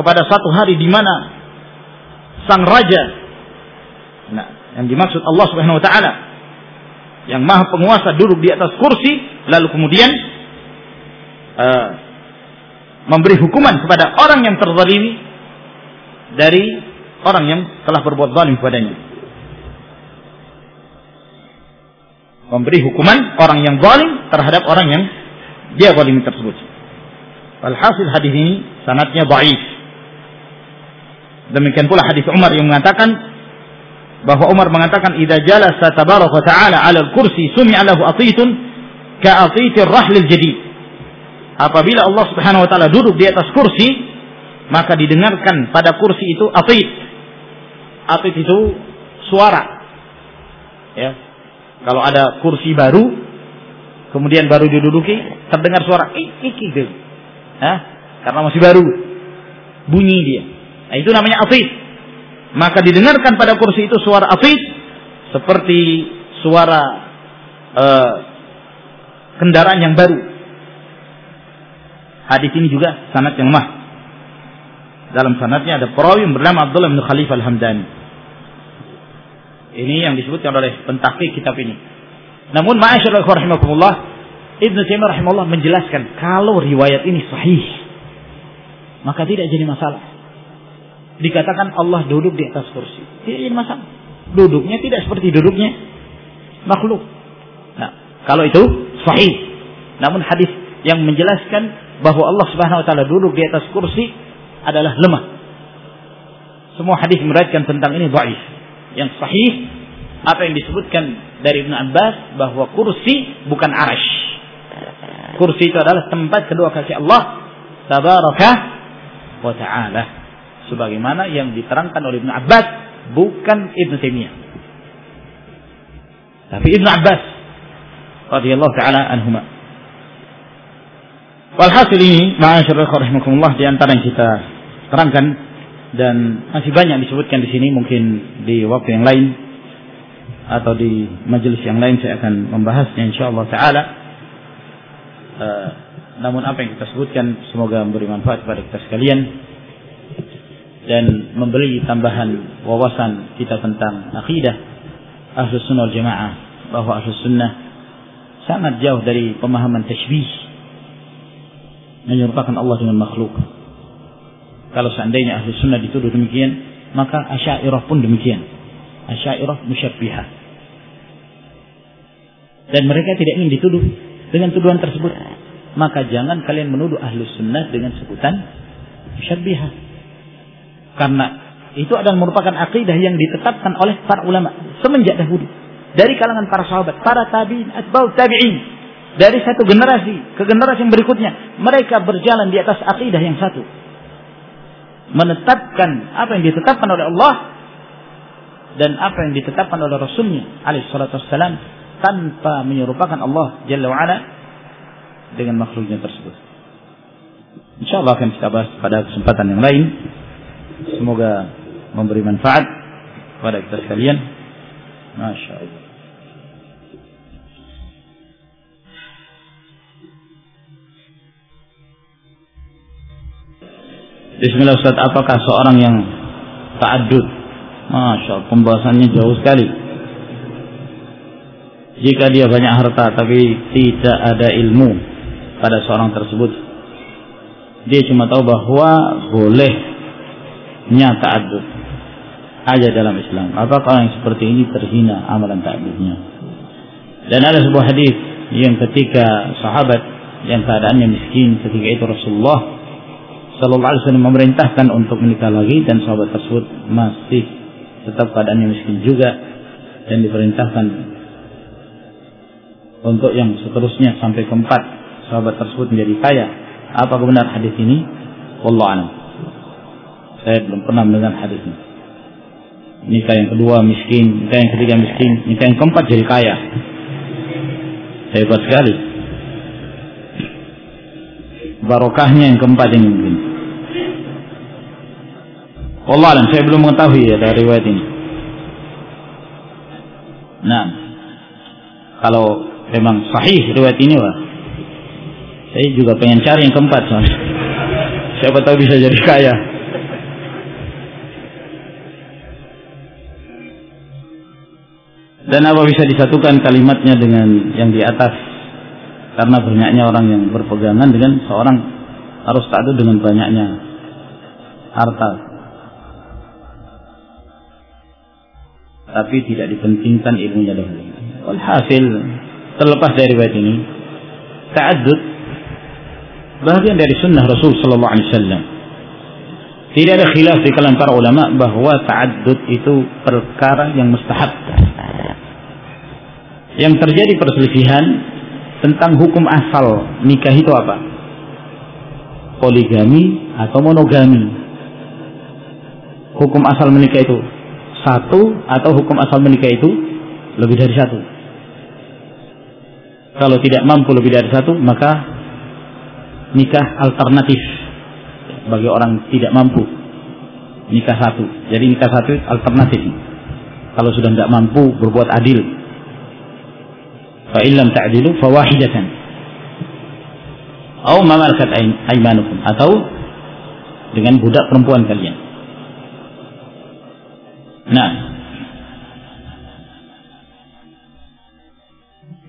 kepada satu hari di mana sang raja nah, yang dimaksud Allah Subhanahu wa taala yang maha penguasa duduk di atas kursi lalu kemudian uh, memberi hukuman kepada orang yang terzalimi dari orang yang telah berbuat zalim kepadanya. Memberi hukuman orang yang zalim terhadap orang yang dia zalim tersebut. Alhasil hadis ini sanatnya dhaif. Demikian pula hadis Umar yang mengatakan bahwa Umar mengatakan idza jalasa tabaraka ta'ala 'ala al-kursi sumi'a lahu atitun ka atitir rahlil jadid. Apabila Allah Subhanahu wa taala duduk di atas kursi, maka didengarkan pada kursi itu atit. Atit itu suara. Ya, kalau ada kursi baru, kemudian baru diduduki, terdengar suara ik ik. Hah? Karena masih baru. Bunyi dia. Nah, itu namanya afid. Maka didengarkan pada kursi itu suara afid seperti suara uh, kendaraan yang baru. Hadis ini juga sanad yang mah. Dalam sanadnya ada perawi yang bernama Abdullah bin Khalifah Al-Hamdani. Ini yang disebutkan oleh pentahqiq kitab ini. Namun ma'asyiral rahimakumullah, Ibnu Taimiyah rahimahullah menjelaskan kalau riwayat ini sahih, maka tidak jadi masalah. Dikatakan Allah duduk di atas kursi. Tidak jadi masalah. Duduknya tidak seperti duduknya makhluk. Nah, kalau itu sahih. Namun hadis yang menjelaskan bahwa Allah Subhanahu wa taala duduk di atas kursi adalah lemah. Semua hadis meriwayatkan tentang ini dhaif. Yang sahih apa yang disebutkan dari Ibnu Abbas bahwa kursi bukan arash. Kursi itu adalah tempat kedua kaki Allah tabaraka wa taala. Sebagaimana yang diterangkan oleh Ibnu Abbas bukan Ibnu Taimiyah. Tapi Ibnu Abbas radhiyallahu taala anhuma. Walhasil ini, ma'asyiral rahimakumullah di antara yang kita terangkan dan masih banyak disebutkan di sini mungkin di waktu yang lain atau di majelis yang lain saya akan membahasnya insyaallah taala. Uh, namun apa yang kita sebutkan semoga memberi manfaat kepada kita sekalian dan memberi tambahan wawasan kita tentang akidah ahlus sunnah jamaah bahwa ahlus sunnah sangat jauh dari pemahaman tashbih menyerupakan Allah dengan makhluk. Kalau seandainya ahli sunnah dituduh demikian, maka asyairah pun demikian. Asyairah musyabbihah. Dan mereka tidak ingin dituduh dengan tuduhan tersebut. Maka jangan kalian menuduh ahli sunnah dengan sebutan musyabbihah. Karena itu adalah merupakan akidah yang ditetapkan oleh para ulama semenjak dahulu dari kalangan para sahabat, para tabiin, atba'ut tabi'in, dari satu generasi ke generasi yang berikutnya mereka berjalan di atas akidah yang satu menetapkan apa yang ditetapkan oleh Allah dan apa yang ditetapkan oleh Rasulnya alaihi salatu wassalam tanpa menyerupakan Allah Jalla wa'ala dengan makhluknya tersebut. InsyaAllah akan kita bahas pada kesempatan yang lain. Semoga memberi manfaat kepada kita sekalian. Masya Bismillah Ustaz, apakah seorang yang ta'adud? Masya Allah, pembahasannya jauh sekali. Jika dia banyak harta tapi tidak ada ilmu pada seorang tersebut, dia cuma tahu bahwa bolehnya ta'adud aja dalam Islam. Apakah orang yang seperti ini terhina amalan ta'adudnya? Dan ada sebuah hadis yang ketika sahabat yang keadaannya miskin ketika itu Rasulullah Sallallahu Alaihi Wasallam memerintahkan untuk menikah lagi dan sahabat tersebut masih tetap keadaannya miskin juga dan diperintahkan untuk yang seterusnya sampai keempat sahabat tersebut menjadi kaya. Apa benar hadis ini? Wallahu a'lam. Saya belum pernah mendengar hadis ini. Nikah yang kedua miskin, nikah yang ketiga miskin, nikah yang keempat jadi kaya. Hebat sekali. Barokahnya yang keempat ini Allah alam, saya belum mengetahui ya dari riwayat ini. Nah, kalau memang sahih riwayat ini, wah, saya juga pengen cari yang keempat soalnya. Siapa tahu bisa jadi kaya. Dan apa bisa disatukan kalimatnya dengan yang di atas? Karena banyaknya orang yang berpegangan dengan seorang harus taat dengan banyaknya harta tapi tidak dipentingkan ilmunya dahulu. Walhasil terlepas dari riwayat ini, ta'addud bagian dari sunnah Rasul sallallahu alaihi wasallam. Tidak ada khilaf di kalangan para ulama bahwa ta'addud itu perkara yang mustahab. Yang terjadi perselisihan tentang hukum asal nikah itu apa? Poligami atau monogami? Hukum asal menikah itu satu atau hukum asal menikah itu lebih dari satu. Kalau tidak mampu lebih dari satu, maka nikah alternatif bagi orang tidak mampu nikah satu. Jadi nikah satu alternatif. Kalau sudah tidak mampu berbuat adil, fa illam ta'dilu fawahidatan. Atau mamalakat aimanukum atau dengan budak perempuan kalian. Nah,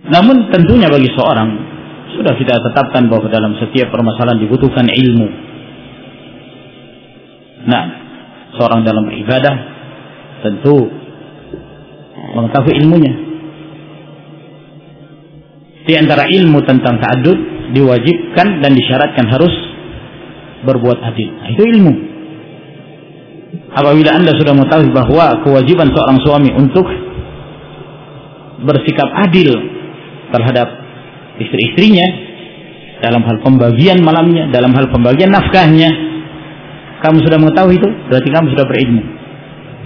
namun tentunya bagi seorang sudah kita tetapkan bahwa dalam setiap permasalahan dibutuhkan ilmu. Nah, seorang dalam beribadah tentu mengetahui ilmunya. Di antara ilmu tentang ta'adud diwajibkan dan disyaratkan harus berbuat adil. Nah, itu ilmu. Apabila Anda sudah mengetahui bahwa kewajiban seorang suami untuk bersikap adil terhadap istri-istrinya dalam hal pembagian malamnya, dalam hal pembagian nafkahnya, kamu sudah mengetahui itu, berarti kamu sudah berilmu.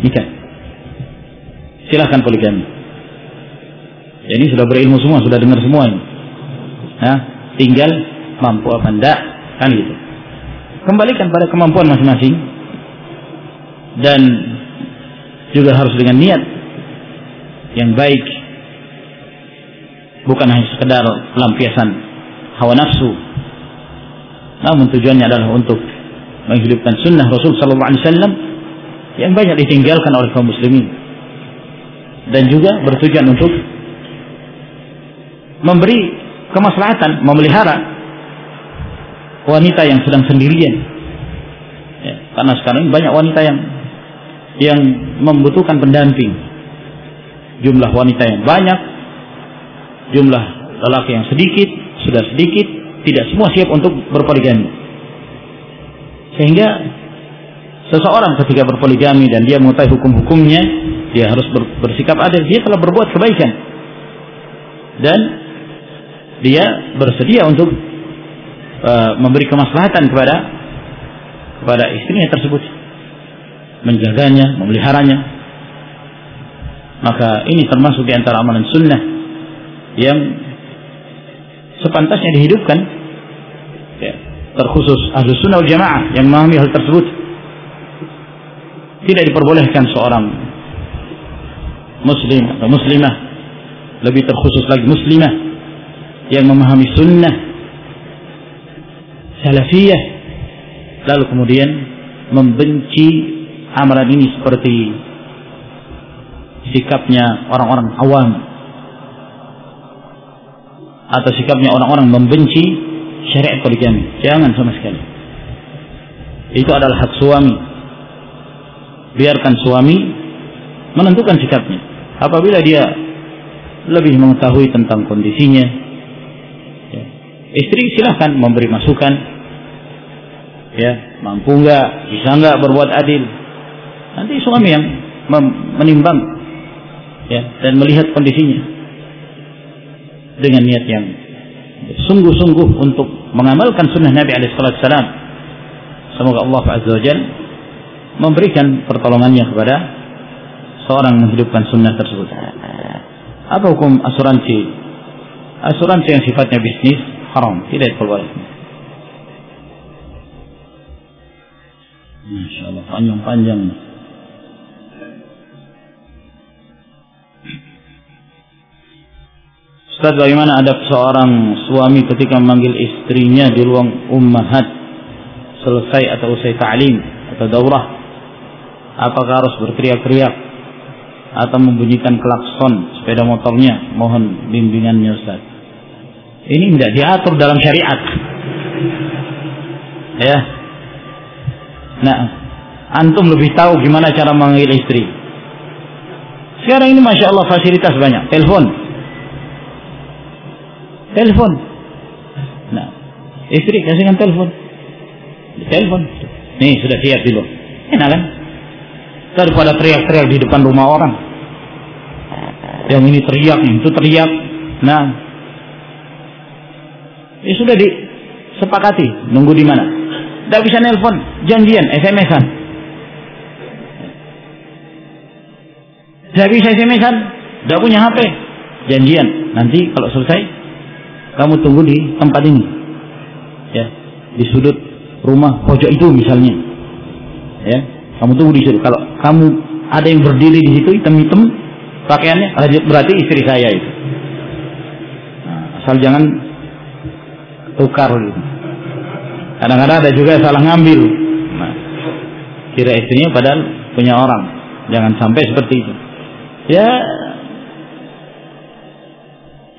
Nikah. Silahkan poligami. Jadi sudah berilmu semua, sudah dengar semua ini. Nah, tinggal mampu apa enggak, kan gitu. Kembalikan pada kemampuan masing-masing dan juga harus dengan niat yang baik. Bukan hanya sekedar pelampiasan hawa nafsu. Namun tujuannya adalah untuk menghidupkan sunnah Rasul Sallallahu Alaihi Wasallam yang banyak ditinggalkan oleh kaum muslimin. Dan juga bertujuan untuk memberi kemaslahatan memelihara wanita yang sedang sendirian. Ya, karena sekarang banyak wanita yang yang membutuhkan pendamping. Jumlah wanita yang banyak jumlah lelaki yang sedikit sudah sedikit tidak semua siap untuk berpoligami. Sehingga seseorang ketika berpoligami dan dia mengetahui hukum-hukumnya dia harus bersikap adil. Dia telah berbuat kebaikan. Dan dia bersedia untuk uh, memberi kemaslahatan kepada kepada istrinya tersebut menjaganya memeliharanya. Maka ini termasuk di antara amalan sunnah yang sepantasnya dihidupkan. Ya, terkhusus ahlu sunnah jamaah yang memahami hal tersebut. Tidak diperbolehkan seorang muslim atau muslimah lebih terkhusus lagi muslimah yang memahami sunnah salafiyah lalu kemudian membenci amalan ini seperti sikapnya orang-orang awam atau sikapnya orang-orang membenci syariat poligami. Jangan sama sekali. Itu adalah hak suami. Biarkan suami menentukan sikapnya. Apabila dia lebih mengetahui tentang kondisinya, ya. istri silahkan memberi masukan. Ya, mampu nggak, bisa nggak berbuat adil. Nanti suami yang menimbang ya dan melihat kondisinya dengan niat yang sungguh-sungguh untuk mengamalkan sunnah Nabi Alaihissalam. Semoga Allah Azza wa Jal memberikan pertolongannya kepada seorang menghidupkan sunnah tersebut. Apa hukum asuransi? Asuransi yang sifatnya bisnis haram, tidak diperbolehkan. Masya Allah, panjang-panjang. Ustaz bagaimana ada seorang suami ketika memanggil istrinya di ruang ummahat? Selesai atau usai ta'lim atau daurah? Apakah harus berteriak-teriak atau membunyikan klakson sepeda motornya? Mohon bimbingannya Ustaz. Ini tidak diatur dalam syariat. Ya. Nah antum lebih tahu gimana cara memanggil istri. Sekarang ini masya Allah fasilitas banyak. Telepon Telepon. Nah, istri kasihkan telepon. Telepon. Nih sudah siap dulu. Enak kan? Daripada teriak-teriak di depan rumah orang. Yang ini teriak, yang itu teriak. Nah, ya sudah disepakati. Nunggu di mana? Tidak bisa nelpon, janjian, SMS-an. Tidak bisa SMS-an, tidak punya HP, janjian. Nanti kalau selesai kamu tunggu di tempat ini. Ya di sudut rumah pojok itu misalnya. Ya kamu tunggu di situ. Kalau kamu ada yang berdiri di situ hitam-hitam pakaiannya berarti istri saya itu. Nah, asal jangan tukar gitu. Kadang-kadang ada juga salah ngambil. Nah, kira istrinya padahal punya orang. Jangan sampai seperti itu. Ya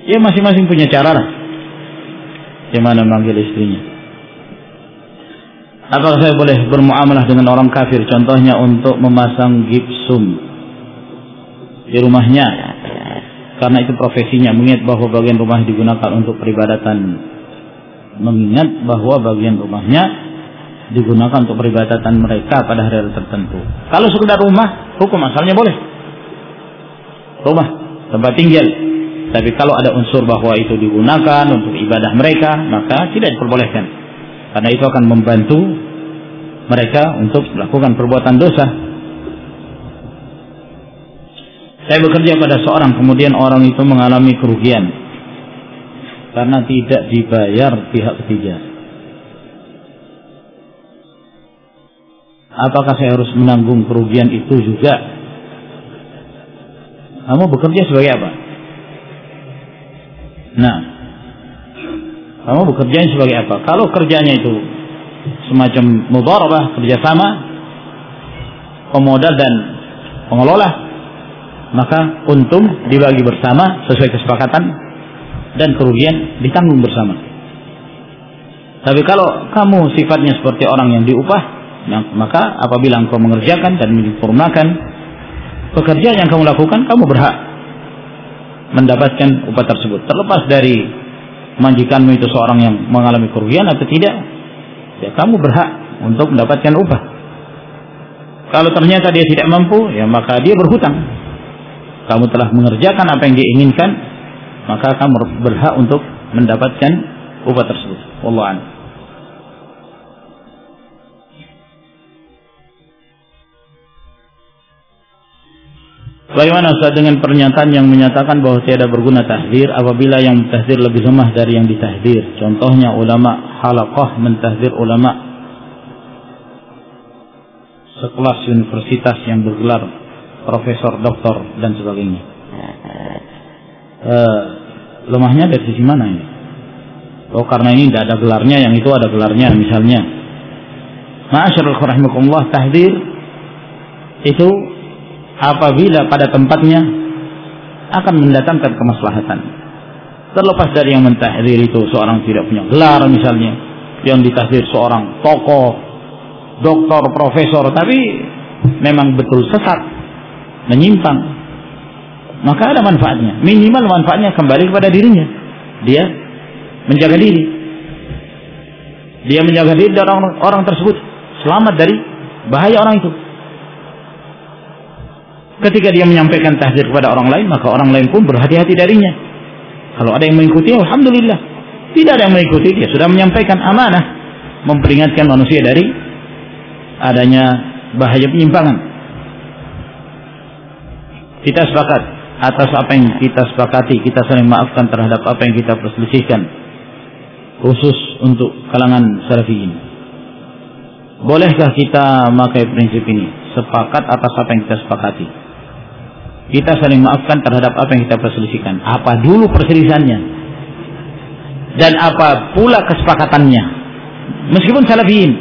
Ya masing-masing punya cara lah. Gimana manggil istrinya. Apakah saya boleh bermuamalah dengan orang kafir? Contohnya untuk memasang gipsum di rumahnya. Karena itu profesinya mengingat bahwa bagian rumah digunakan untuk peribadatan. Mengingat bahwa bagian rumahnya digunakan untuk peribadatan mereka pada hari-hari tertentu. Kalau sekedar rumah, hukum asalnya boleh. Rumah, tempat tinggal, tapi kalau ada unsur bahwa itu digunakan untuk ibadah mereka, maka tidak diperbolehkan. Karena itu akan membantu mereka untuk melakukan perbuatan dosa. Saya bekerja pada seorang, kemudian orang itu mengalami kerugian karena tidak dibayar pihak ketiga. Apakah saya harus menanggung kerugian itu juga? Kamu bekerja sebagai apa? Nah, kamu bekerja sebagai apa? Kalau kerjanya itu semacam mudharabah, kerjasama, pemodal dan pengelola, maka untung dibagi bersama sesuai kesepakatan dan kerugian ditanggung bersama. Tapi kalau kamu sifatnya seperti orang yang diupah, maka apabila engkau mengerjakan dan menyempurnakan pekerjaan yang kamu lakukan, kamu berhak mendapatkan upah tersebut. Terlepas dari majikanmu itu seorang yang mengalami kerugian atau tidak, ya kamu berhak untuk mendapatkan upah. Kalau ternyata dia tidak mampu, ya maka dia berhutang. Kamu telah mengerjakan apa yang dia inginkan, maka kamu berhak untuk mendapatkan upah tersebut. Wallahu Bagaimana Ustaz dengan pernyataan yang menyatakan bahwa tiada berguna tahdir apabila yang mentahdir lebih lemah dari yang ditahdir. Contohnya ulama halaqah mentahdir ulama sekelas universitas yang bergelar profesor, doktor dan sebagainya. E, lemahnya dari sisi mana ini? Oh karena ini tidak ada gelarnya, yang itu ada gelarnya misalnya. Ma'asyarul rahimakumullah tahdir itu apabila pada tempatnya akan mendatangkan kemaslahatan. Terlepas dari yang mentahdir itu seorang tidak punya gelar misalnya, yang ditahdir seorang tokoh, doktor, profesor, tapi memang betul sesat, menyimpang, maka ada manfaatnya. Minimal manfaatnya kembali kepada dirinya. Dia menjaga diri. Dia menjaga diri dari orang, orang tersebut selamat dari bahaya orang itu. Ketika dia menyampaikan tahdir kepada orang lain, maka orang lain pun berhati-hati darinya. Kalau ada yang mengikuti, alhamdulillah. Tidak ada yang mengikuti, dia sudah menyampaikan amanah, memperingatkan manusia dari adanya bahaya penyimpangan. Kita sepakat atas apa yang kita sepakati, kita saling maafkan terhadap apa yang kita perselisihkan. Khusus untuk kalangan salafiyin. Bolehkah kita memakai prinsip ini? Sepakat atas apa yang kita sepakati kita saling maafkan terhadap apa yang kita perselisihkan. Apa dulu perselisihannya? Dan apa pula kesepakatannya? Meskipun salafiyin.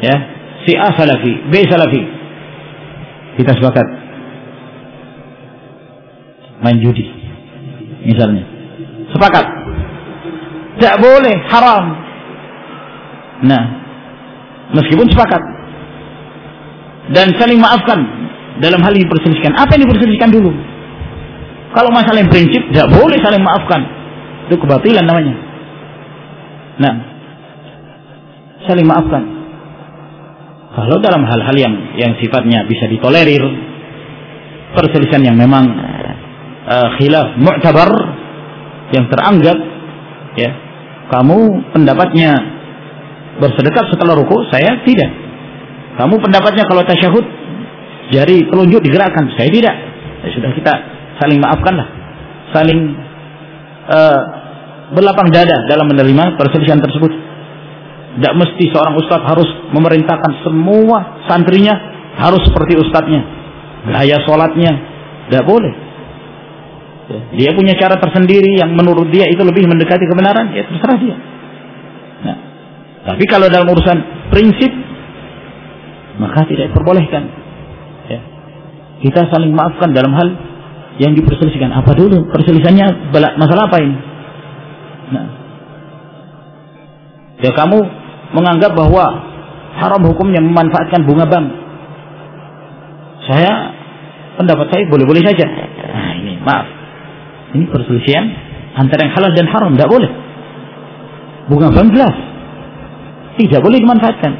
Ya, si A salafi, B salafi. Kita sepakat. Main judi. Misalnya. Sepakat. Tidak boleh, haram. Nah, meskipun sepakat. Dan saling maafkan dalam hal ini perselisihkan. Apa yang diperselisihkan dulu? Kalau masalah yang prinsip, tidak boleh saling maafkan. Itu kebatilan namanya. Nah, saling maafkan. Kalau dalam hal-hal yang yang sifatnya bisa ditolerir, perselisihan yang memang uh, khilaf mu'tabar yang teranggap ya kamu pendapatnya bersedekap setelah ruku saya tidak kamu pendapatnya kalau tasyahud jari telunjuk digerakkan. Saya tidak. Ya sudah kita saling maafkanlah. Saling uh, berlapang dada dalam menerima perselisihan tersebut. Tidak mesti seorang ustadz harus memerintahkan semua santrinya harus seperti ustadznya gaya sholatnya tidak boleh. Ya, dia punya cara tersendiri yang menurut dia itu lebih mendekati kebenaran ya terserah dia. Nah, tapi kalau dalam urusan prinsip maka tidak diperbolehkan kita saling maafkan dalam hal yang diperselisihkan. Apa dulu? Perselisihannya masalah apa ini? Nah. Ya kamu menganggap bahwa haram hukumnya memanfaatkan bunga bank. Saya pendapat saya boleh-boleh saja. Nah ini maaf. Ini perselisihan antara yang halal dan haram. Tidak boleh. Bunga bank jelas. Tidak boleh dimanfaatkan.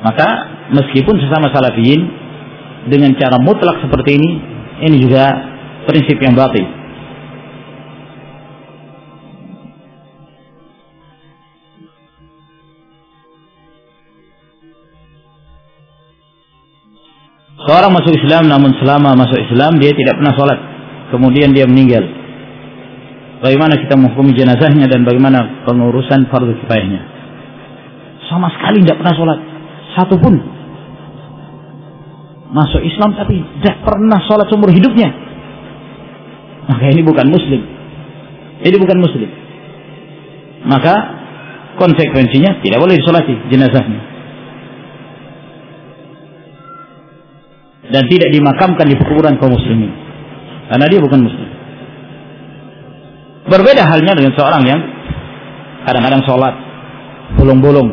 Maka meskipun sesama salafiyin dengan cara mutlak seperti ini ini juga prinsip yang batil Seorang masuk Islam namun selama masuk Islam dia tidak pernah sholat. Kemudian dia meninggal. Bagaimana kita menghukumi jenazahnya dan bagaimana pengurusan fardu kifayahnya? Sama sekali tidak pernah sholat. Satu pun. Masuk Islam tapi tidak pernah sholat seumur hidupnya. Maka ini bukan muslim. Ini bukan muslim. Maka konsekuensinya tidak boleh disolati jenazahnya. dan tidak dimakamkan di kuburan kaum muslimin karena dia bukan muslim berbeda halnya dengan seorang yang kadang-kadang sholat bolong-bolong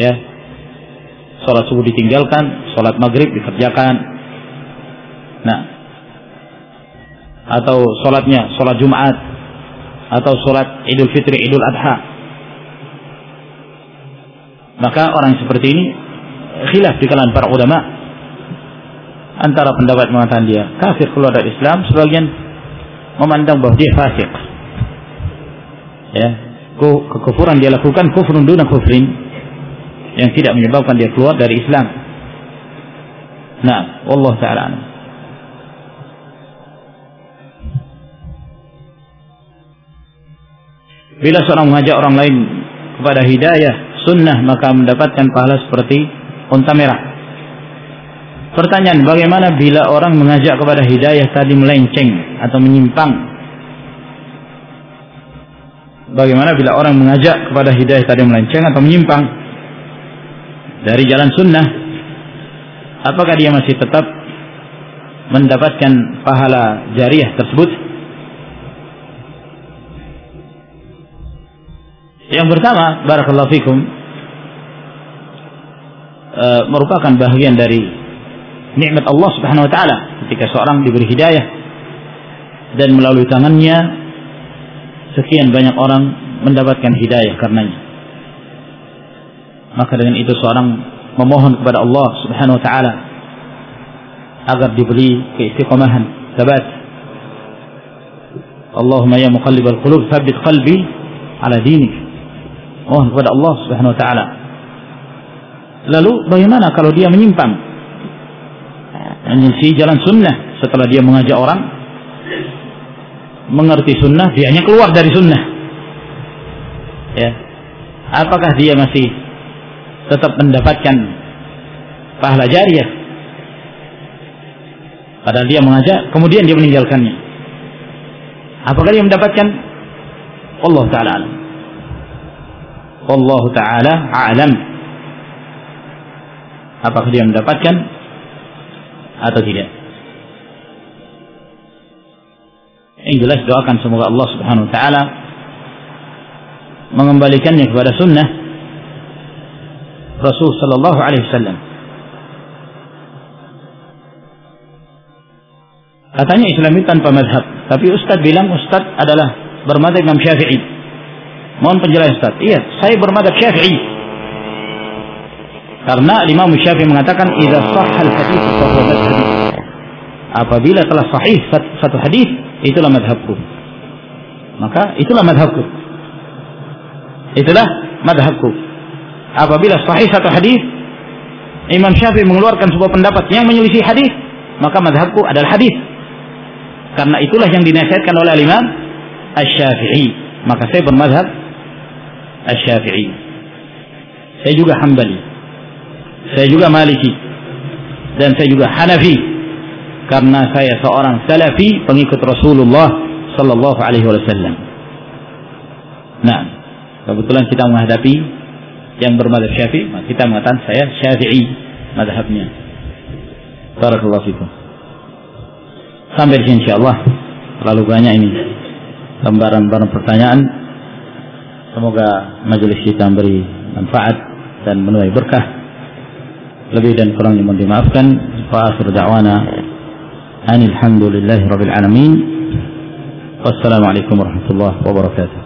ya sholat subuh ditinggalkan sholat maghrib dikerjakan. Nah atau sholatnya sholat jumat atau sholat idul fitri idul adha. Maka orang seperti ini khilaf di kalangan para ulama. Antara pendapat mengatakan dia kafir keluar dari Islam, sebagian memandang bahwa dia fasik. Ya, kekufuran dia lakukan kufrun duna kufrin yang tidak menyebabkan dia keluar dari Islam. Nah, Allah taala. Bila seorang mengajak orang lain kepada hidayah sunnah maka mendapatkan pahala seperti unta merah. Pertanyaan, bagaimana bila orang mengajak kepada hidayah tadi melenceng atau menyimpang? Bagaimana bila orang mengajak kepada hidayah tadi melenceng atau menyimpang dari jalan sunnah? Apakah dia masih tetap mendapatkan pahala jariah tersebut? Yang pertama, barakallahu fikum, uh, merupakan bagian dari nikmat Allah Subhanahu wa taala ketika seorang diberi hidayah dan melalui tangannya sekian banyak orang mendapatkan hidayah karenanya. Maka dengan itu seorang memohon kepada Allah Subhanahu wa taala agar diberi keistiqomahan, sabat. Allahumma ya muqallibal qulub tsabbit qalbi ala dinik. Mohon kepada Allah Subhanahu wa taala. Lalu bagaimana kalau dia menyimpang menyelisi jalan sunnah setelah dia mengajak orang mengerti sunnah dia hanya keluar dari sunnah ya apakah dia masih tetap mendapatkan pahala jariah. Padahal dia mengajak kemudian dia meninggalkannya. Apakah dia mendapatkan? Allah taala alam. Allah taala alam. Apakah dia mendapatkan atau tidak. Yang jelas doakan semoga Allah Subhanahu wa taala mengembalikannya kepada sunnah Rasul sallallahu alaihi wasallam. Katanya Islam itu tanpa madhab, tapi Ustaz bilang Ustaz adalah bermadhab Imam Syafi'i. Mohon penjelasan Ustaz. Iya, saya bermadhab Syafi'i. Karena Imam Syafi'i mengatakan idza sahhal hadits fa hadis. Apabila telah sahih satu hadis, itulah madhabku. Maka itulah madhabku. Itulah madhabku. Apabila sahih satu hadis, Imam Syafi'i mengeluarkan sebuah pendapat yang menyelisih hadis, maka madhabku adalah hadis. Karena itulah yang dinasihatkan oleh Imam Asy-Syafi'i. Maka saya bermadhab Asy-Syafi'i. Saya juga Hambali saya juga Maliki dan saya juga Hanafi karena saya seorang Salafi pengikut Rasulullah sallallahu alaihi wasallam. Nah, kebetulan kita menghadapi yang bermadhab Syafi'i, kita mengatakan saya Syafi'i madhabnya. Barakallahu fikum. Sampai di sini insyaallah. Terlalu banyak ini lembaran-lembaran pertanyaan. Semoga majelis kita memberi manfaat dan menuai berkah. Lebih dan kurang mohon dimaafkan. Wa akhir da'wana anil hamdulillahi rabbil alamin. Wassalamualaikum warahmatullahi wabarakatuh.